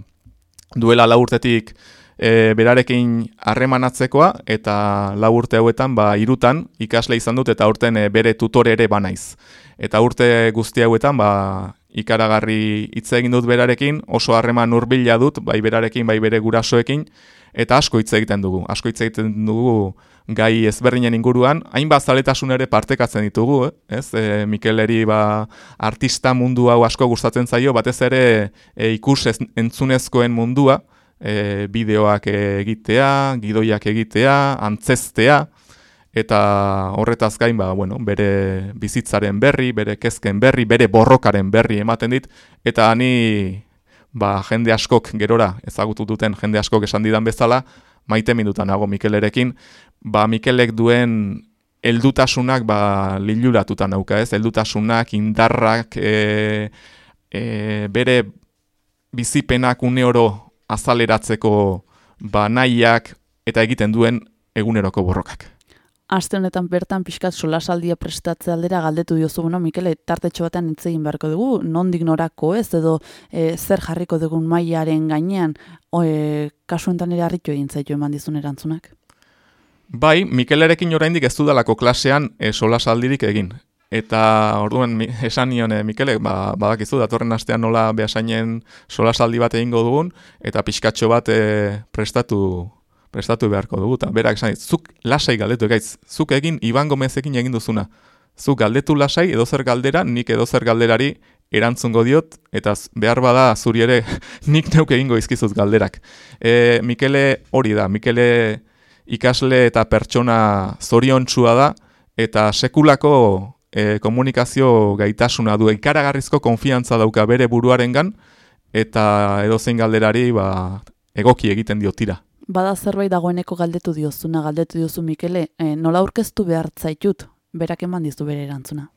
duela lau urtetik e, berarekin harremanatzekoa, eta lau urte hauetan, ba, irutan ikasle izan dut, eta urten e, bere tutore ere banaiz. Eta urte guzti hauetan, ba, ikaragarri hitz egin dut berarekin, oso harreman hurbila dut, bai berarekin, bai bere gurasoekin, eta asko hitz egiten dugu. Asko hitz egiten dugu gai ezberdinen inguruan, hainbat zaletasun ere partekatzen ditugu, eh? ez? E, Mikeleri ba, artista mundu hau asko gustatzen zaio, batez ere e, ikus ez, entzunezkoen mundua, e, bideoak egitea, gidoiak egitea, antzestea, eta horretaz gain, ba, bueno, bere bizitzaren berri, bere kezken berri, bere borrokaren berri ematen dit, eta ni ba, jende askok gerora ezagutu duten jende askok esan didan bezala, maite minutan nago Mikelerekin, ba Mikelek duen heldutasunak ba liluratuta nauka, ez? Heldutasunak, indarrak, e, e, bere bizipenak une oro azaleratzeko ba nahiak eta egiten duen eguneroko borrokak. Aste honetan bertan pixkat solasaldia prestatze aldera galdetu diozu, bueno, Mikele, tartetxo batean hitz egin beharko dugu, nondik norako ez, edo e, zer jarriko dugun mailaren gainean, o, e, kasu enten ere harritu egin zaitu eman dizun erantzunak. Bai, Mikelerekin oraindik ez dudalako klasean e, solasaldirik egin. Eta orduan esan nion e, Mikele, ba, badakizu datorren astean nola behasainen solasaldi bat egingo dugun, eta pixkatxo bat e, prestatu prestatu beharko dugu, eta berak esan zuk lasai galdetu egaitz, zuk egin Iban Gomezekin egin duzuna. Zuk galdetu lasai edozer galdera, nik edozer galderari erantzungo diot, eta behar bada zuri ere nik neuk egingo izkizut galderak. E, Mikele hori da, Mikele ikasle eta pertsona zoriontsua da, eta sekulako e, komunikazio gaitasuna du, ikaragarrizko konfiantza dauka bere buruarengan, eta edozein galderari ba, egoki egiten dio tira. Bada zerbait dagoeneko galdetu diozuna, galdetu diozu Mikele, e, nola aurkeztu behar zaitut, berak eman dizu bere erantzuna.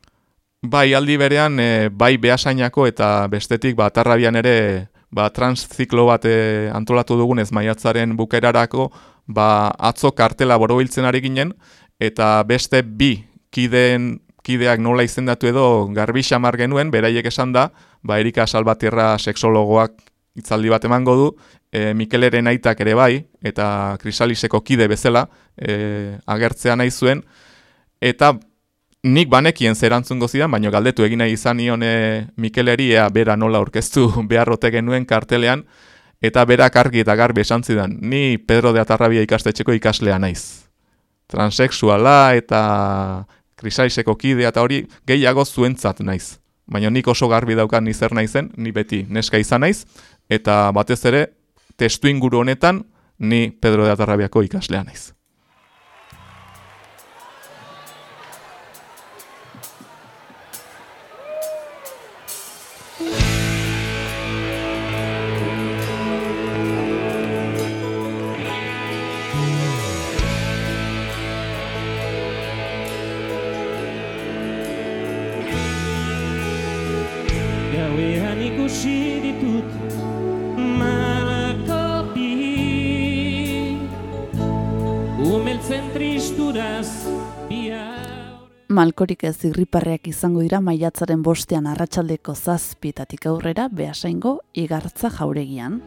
Bai, aldi berean, e, bai behasainako eta bestetik ba, atarrabian ere ba, transziklo bat e, antolatu dugunez maiatzaren bukerarako, ba, atzo kartela borobiltzen ari ginen, eta beste bi kideen, kideak nola izendatu edo garbi xamar genuen, beraiek esan da, ba, Erika Salbatierra seksologoak hitzaldi bat emango du, e, Mikeleren aitak ere bai, eta Krisaliseko kide bezala e, agertzea nahi zuen, eta nik banekien zerantzungo zidan, baina galdetu egin nahi izan nion e, Mikeleri ea bera nola aurkeztu beharrote genuen kartelean, eta berak argi eta garbi esan zidan, ni Pedro de Atarrabia ikastetxeko ikaslea naiz. Transexuala eta krisaliseko kidea eta hori gehiago zuentzat naiz. Baina nik oso garbi daukan ni zer naizen, ni beti neska izan naiz, eta batez ere, testu inguru honetan, ni Pedro de Atarrabiako ikaslea naiz. Malkorik ez irriparreak izango dira maiatzaren bostean arratsaldeko zazpietatik aurrera behasaingo igartza jauregian.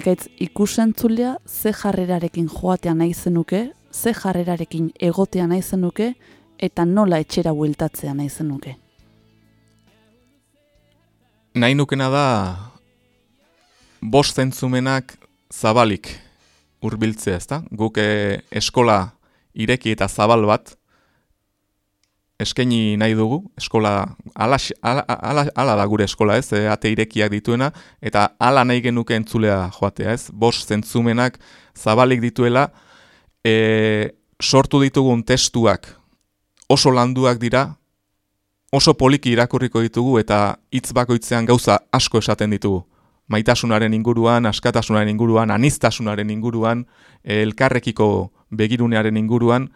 Ekaitz ikusentzulea ze jarrerarekin joatea nahi zenuke, ze jarrerarekin egotea nahi zenuke, eta nola etxera bueltatzea nahi zenuke. Nahi nukena da bost zentzumenak zabalik hurbiltzea, ezta? Guk eh, eskola ireki eta zabal bat eskaini nahi dugu, eskola ala, ala, ala, ala da gure eskola, ez? eh, ate irekiak dituena eta ala nahi genuke entzulea joatea, ez? Bost zentzumenak zabalik dituela e, sortu ditugun testuak oso landuak dira, oso poliki irakurriko ditugu eta hitz bakoitzean gauza asko esaten ditugu. Maitasunaren inguruan, askatasunaren inguruan, anistasunaren inguruan, eh, elkarrekiko begirunearen inguruan,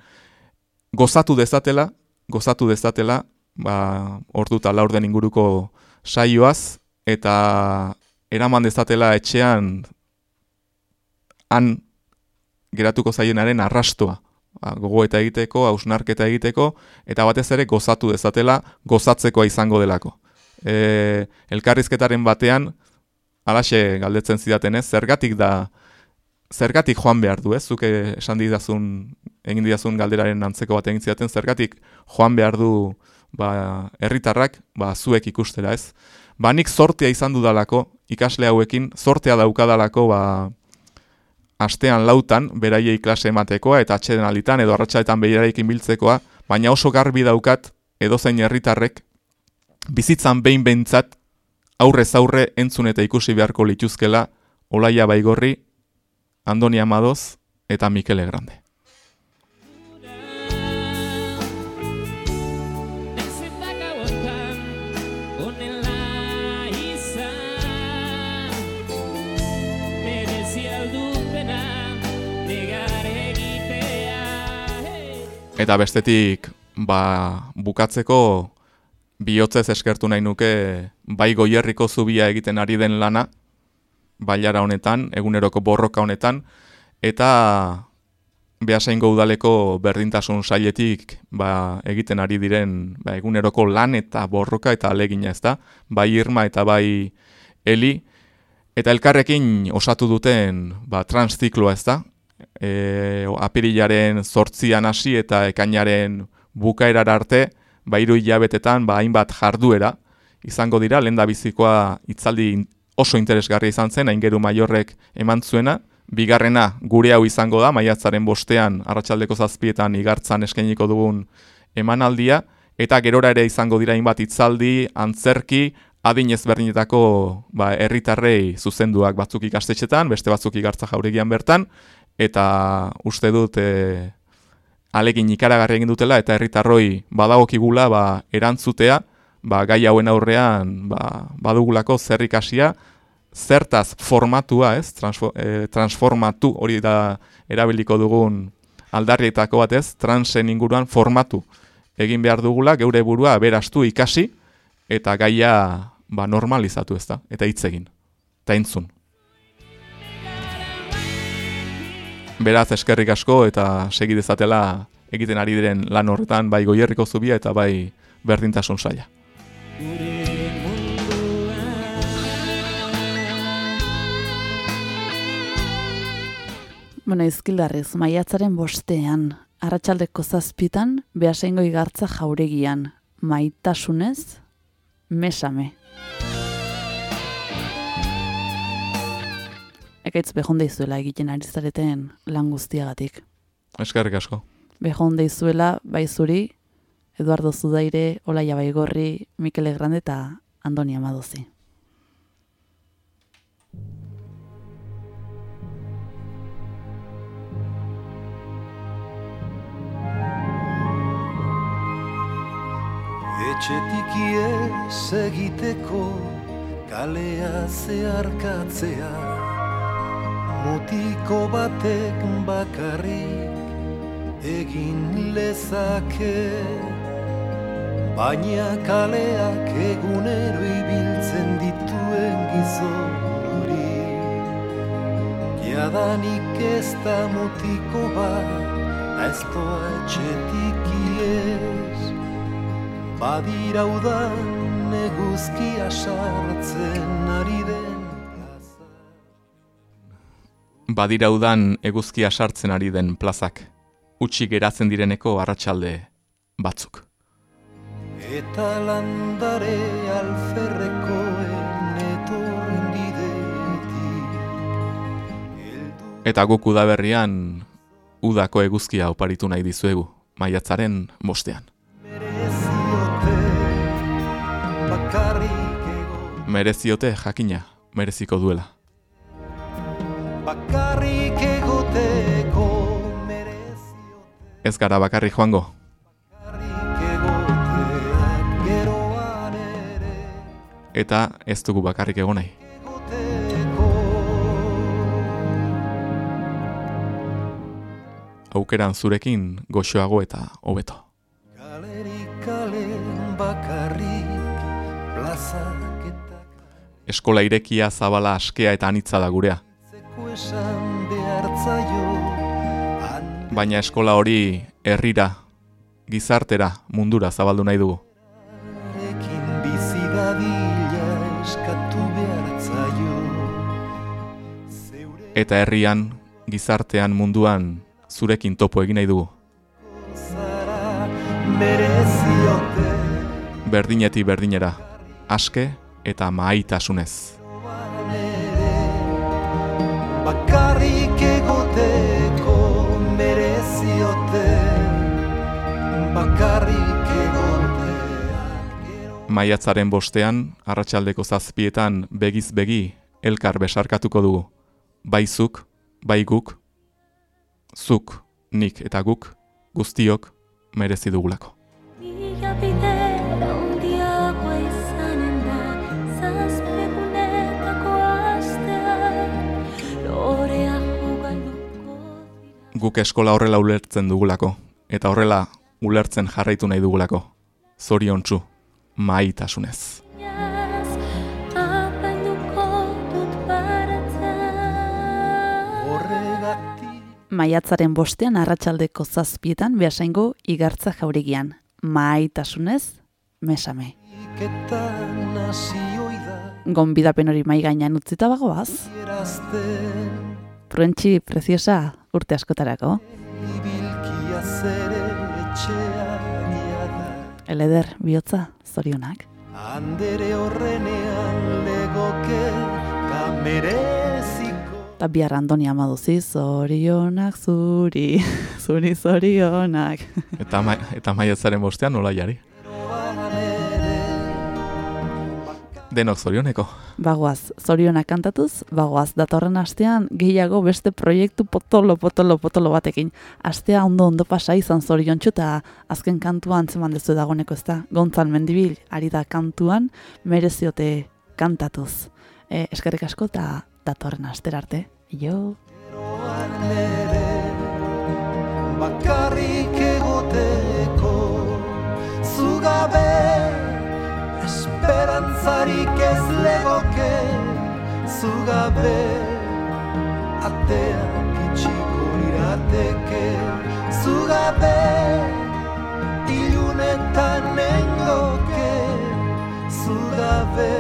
gozatu dezatela, gozatu dezatela, ba, ordu eta laurden inguruko saioaz, eta eraman dezatela etxean han geratuko zaienaren arrastoa. Ba, gogoeta egiteko, hausnarketa egiteko, eta batez ere gozatu dezatela, gozatzekoa izango delako. E, elkarrizketaren batean, alaxe galdetzen zidatenez, zergatik da, zergatik joan behar du, ez? Zuke esan didazun, egin didazun galderaren antzeko bat egin zidaten, zergatik joan behar du ba, herritarrak ba, zuek ikustera, ez? Ba, nik sortea izan dudalako, ikasle hauekin, sortea daukadalako, ba, astean lautan, beraiei klase ematekoa, eta atxeden alitan, edo arratsaetan behirarekin biltzekoa, baina oso garbi daukat, edozein herritarrek, bizitzan behin behintzat, aurrez aurre entzun eta ikusi beharko lituzkela, Olaia Baigorri, Andoni Amadoz eta Mikele Grande. Eta bestetik, ba, bukatzeko, bihotzez eskertu nahi nuke bai goierriko zubia egiten ari den lana, bailara honetan, eguneroko borroka honetan, eta behasaingo udaleko berdintasun sailetik ba, egiten ari diren ba, eguneroko lan eta borroka eta alegina ez da, bai Irma eta bai Eli, eta elkarrekin osatu duten ba, transzikloa ez da, e, apirilaren zortzian hasi eta ekainaren bukaerar arte, ba, hiru hilabetetan ba, hainbat jarduera izango dira, lehen da bizikoa itzaldi oso interesgarria izan zen, aingeru maiorrek eman zuena, bigarrena gure hau izango da, maiatzaren bostean, arratsaldeko zazpietan igartzan eskainiko dugun emanaldia, eta gerora ere izango dira hainbat itzaldi, antzerki, adin ezberdinetako ba, herritarrei zuzenduak batzuk ikastetxetan, beste batzuk igartza jauregian bertan, eta uste dut e, alegin ikaragarri egin dutela eta herritarroi badagokigula ba, erantzutea, ba, gai hauen aurrean ba, badugulako zer ikasia, zertaz formatua, ez? Eh, transformatu hori da erabiliko dugun aldarrietako bat ez, transen inguruan formatu egin behar dugula, geure burua berastu ikasi, eta gaia ba, normalizatu ez da, eta hitz egin, eta entzun. Beraz eskerrik asko eta segi dezatela egiten ari diren lan horretan bai goierriko zubia eta bai berdintasun saia. Bueno, izkildarrez, maiatzaren bostean, arratsaldeko zazpitan, behaseingo igartza jauregian, maitasunez, mesame. Ekaitz behonde izuela egiten ari zareten lan guztiagatik. Eskerrik asko. Behonde izuela, bai zuri, Eduardo Zudaire, Olaia Baigorri, Mikel Grande eta Andoni Amadozi. Etxetik ies egiteko kalea zeharkatzea Mutiko batek bakarrik egin lezake. Baina kaleak egunero ibiltzen dituen gizon hori Jadanik ez da mutiko bat, da ez doa etxetik ies. Badira udan eguzkia sartzen ari Badira udan eguzkia sartzen ari den plazak, utxi geratzen direneko arratsalde batzuk. Eta landare alferrekoen etorren bidetik Eta guk udaberrian udako eguzkia oparitu nahi dizuegu, maiatzaren bostean. Mereziote jakina, mereziko duela. Bakarrik egoteko Ez gara bakarri joango, eta ez dugu bakarrik egon nahi. Aukeran zurekin goxoago eta hobeto. Eskola irekia zabala askea eta anitza da gurea. Esan behartzaio Baina eskola hori herrira, gizartera, mundura zabaldu nahi dugu. Eta herrian, gizartean, munduan, zurekin topo egin nahi dugu. Berdineti berdinera, aske eta maitasunez. Bakarrik egoteko mereziote bakarrik egotea Maiatzaren bostean, arratsaldeko zazpietan begiz begi elkar besarkatuko dugu. Bai zuk, bai guk, zuk, nik eta guk, guztiok merezi dugulako. Guk eskola horrela ulertzen dugulako, eta horrela ulertzen jarraitu nahi dugulako. Zoriontsu, maitasunez. Dut baratzen Horregatik Maiatzaren bostean arratsaldeko zazpietan behasaingo igartza jauregian. Maitasunez, mesame. Gonbidapen hori mai gainean utzita bagoaz. Pruentxi preziosa urte askotarako. Eleder bihotza zorionak. Andere horrenean legoke ta mereziko Eta bihar Andoni Amaduzi zorionak zuri, zuri zorionak. Eta, ma eta maiatzaren bostean nola jari. Denok zorioneko. Bagoaz, zorionak kantatuz, bagoaz, datorren astean gehiago beste proiektu potolo, potolo, potolo batekin. Astea ondo ondo pasa izan zorion eta azken kantuan zeman dezu dagoneko ez da. Gontzal mendibil, ari da kantuan, mereziote kantatuz. E, eskerrik asko eta datorren astera arte. Jo! bakarrik egoteko zugabe esperantzarik ez legoke zugabe ateak itxiko lirateke. Zugabe ilunetan nengoke zugabe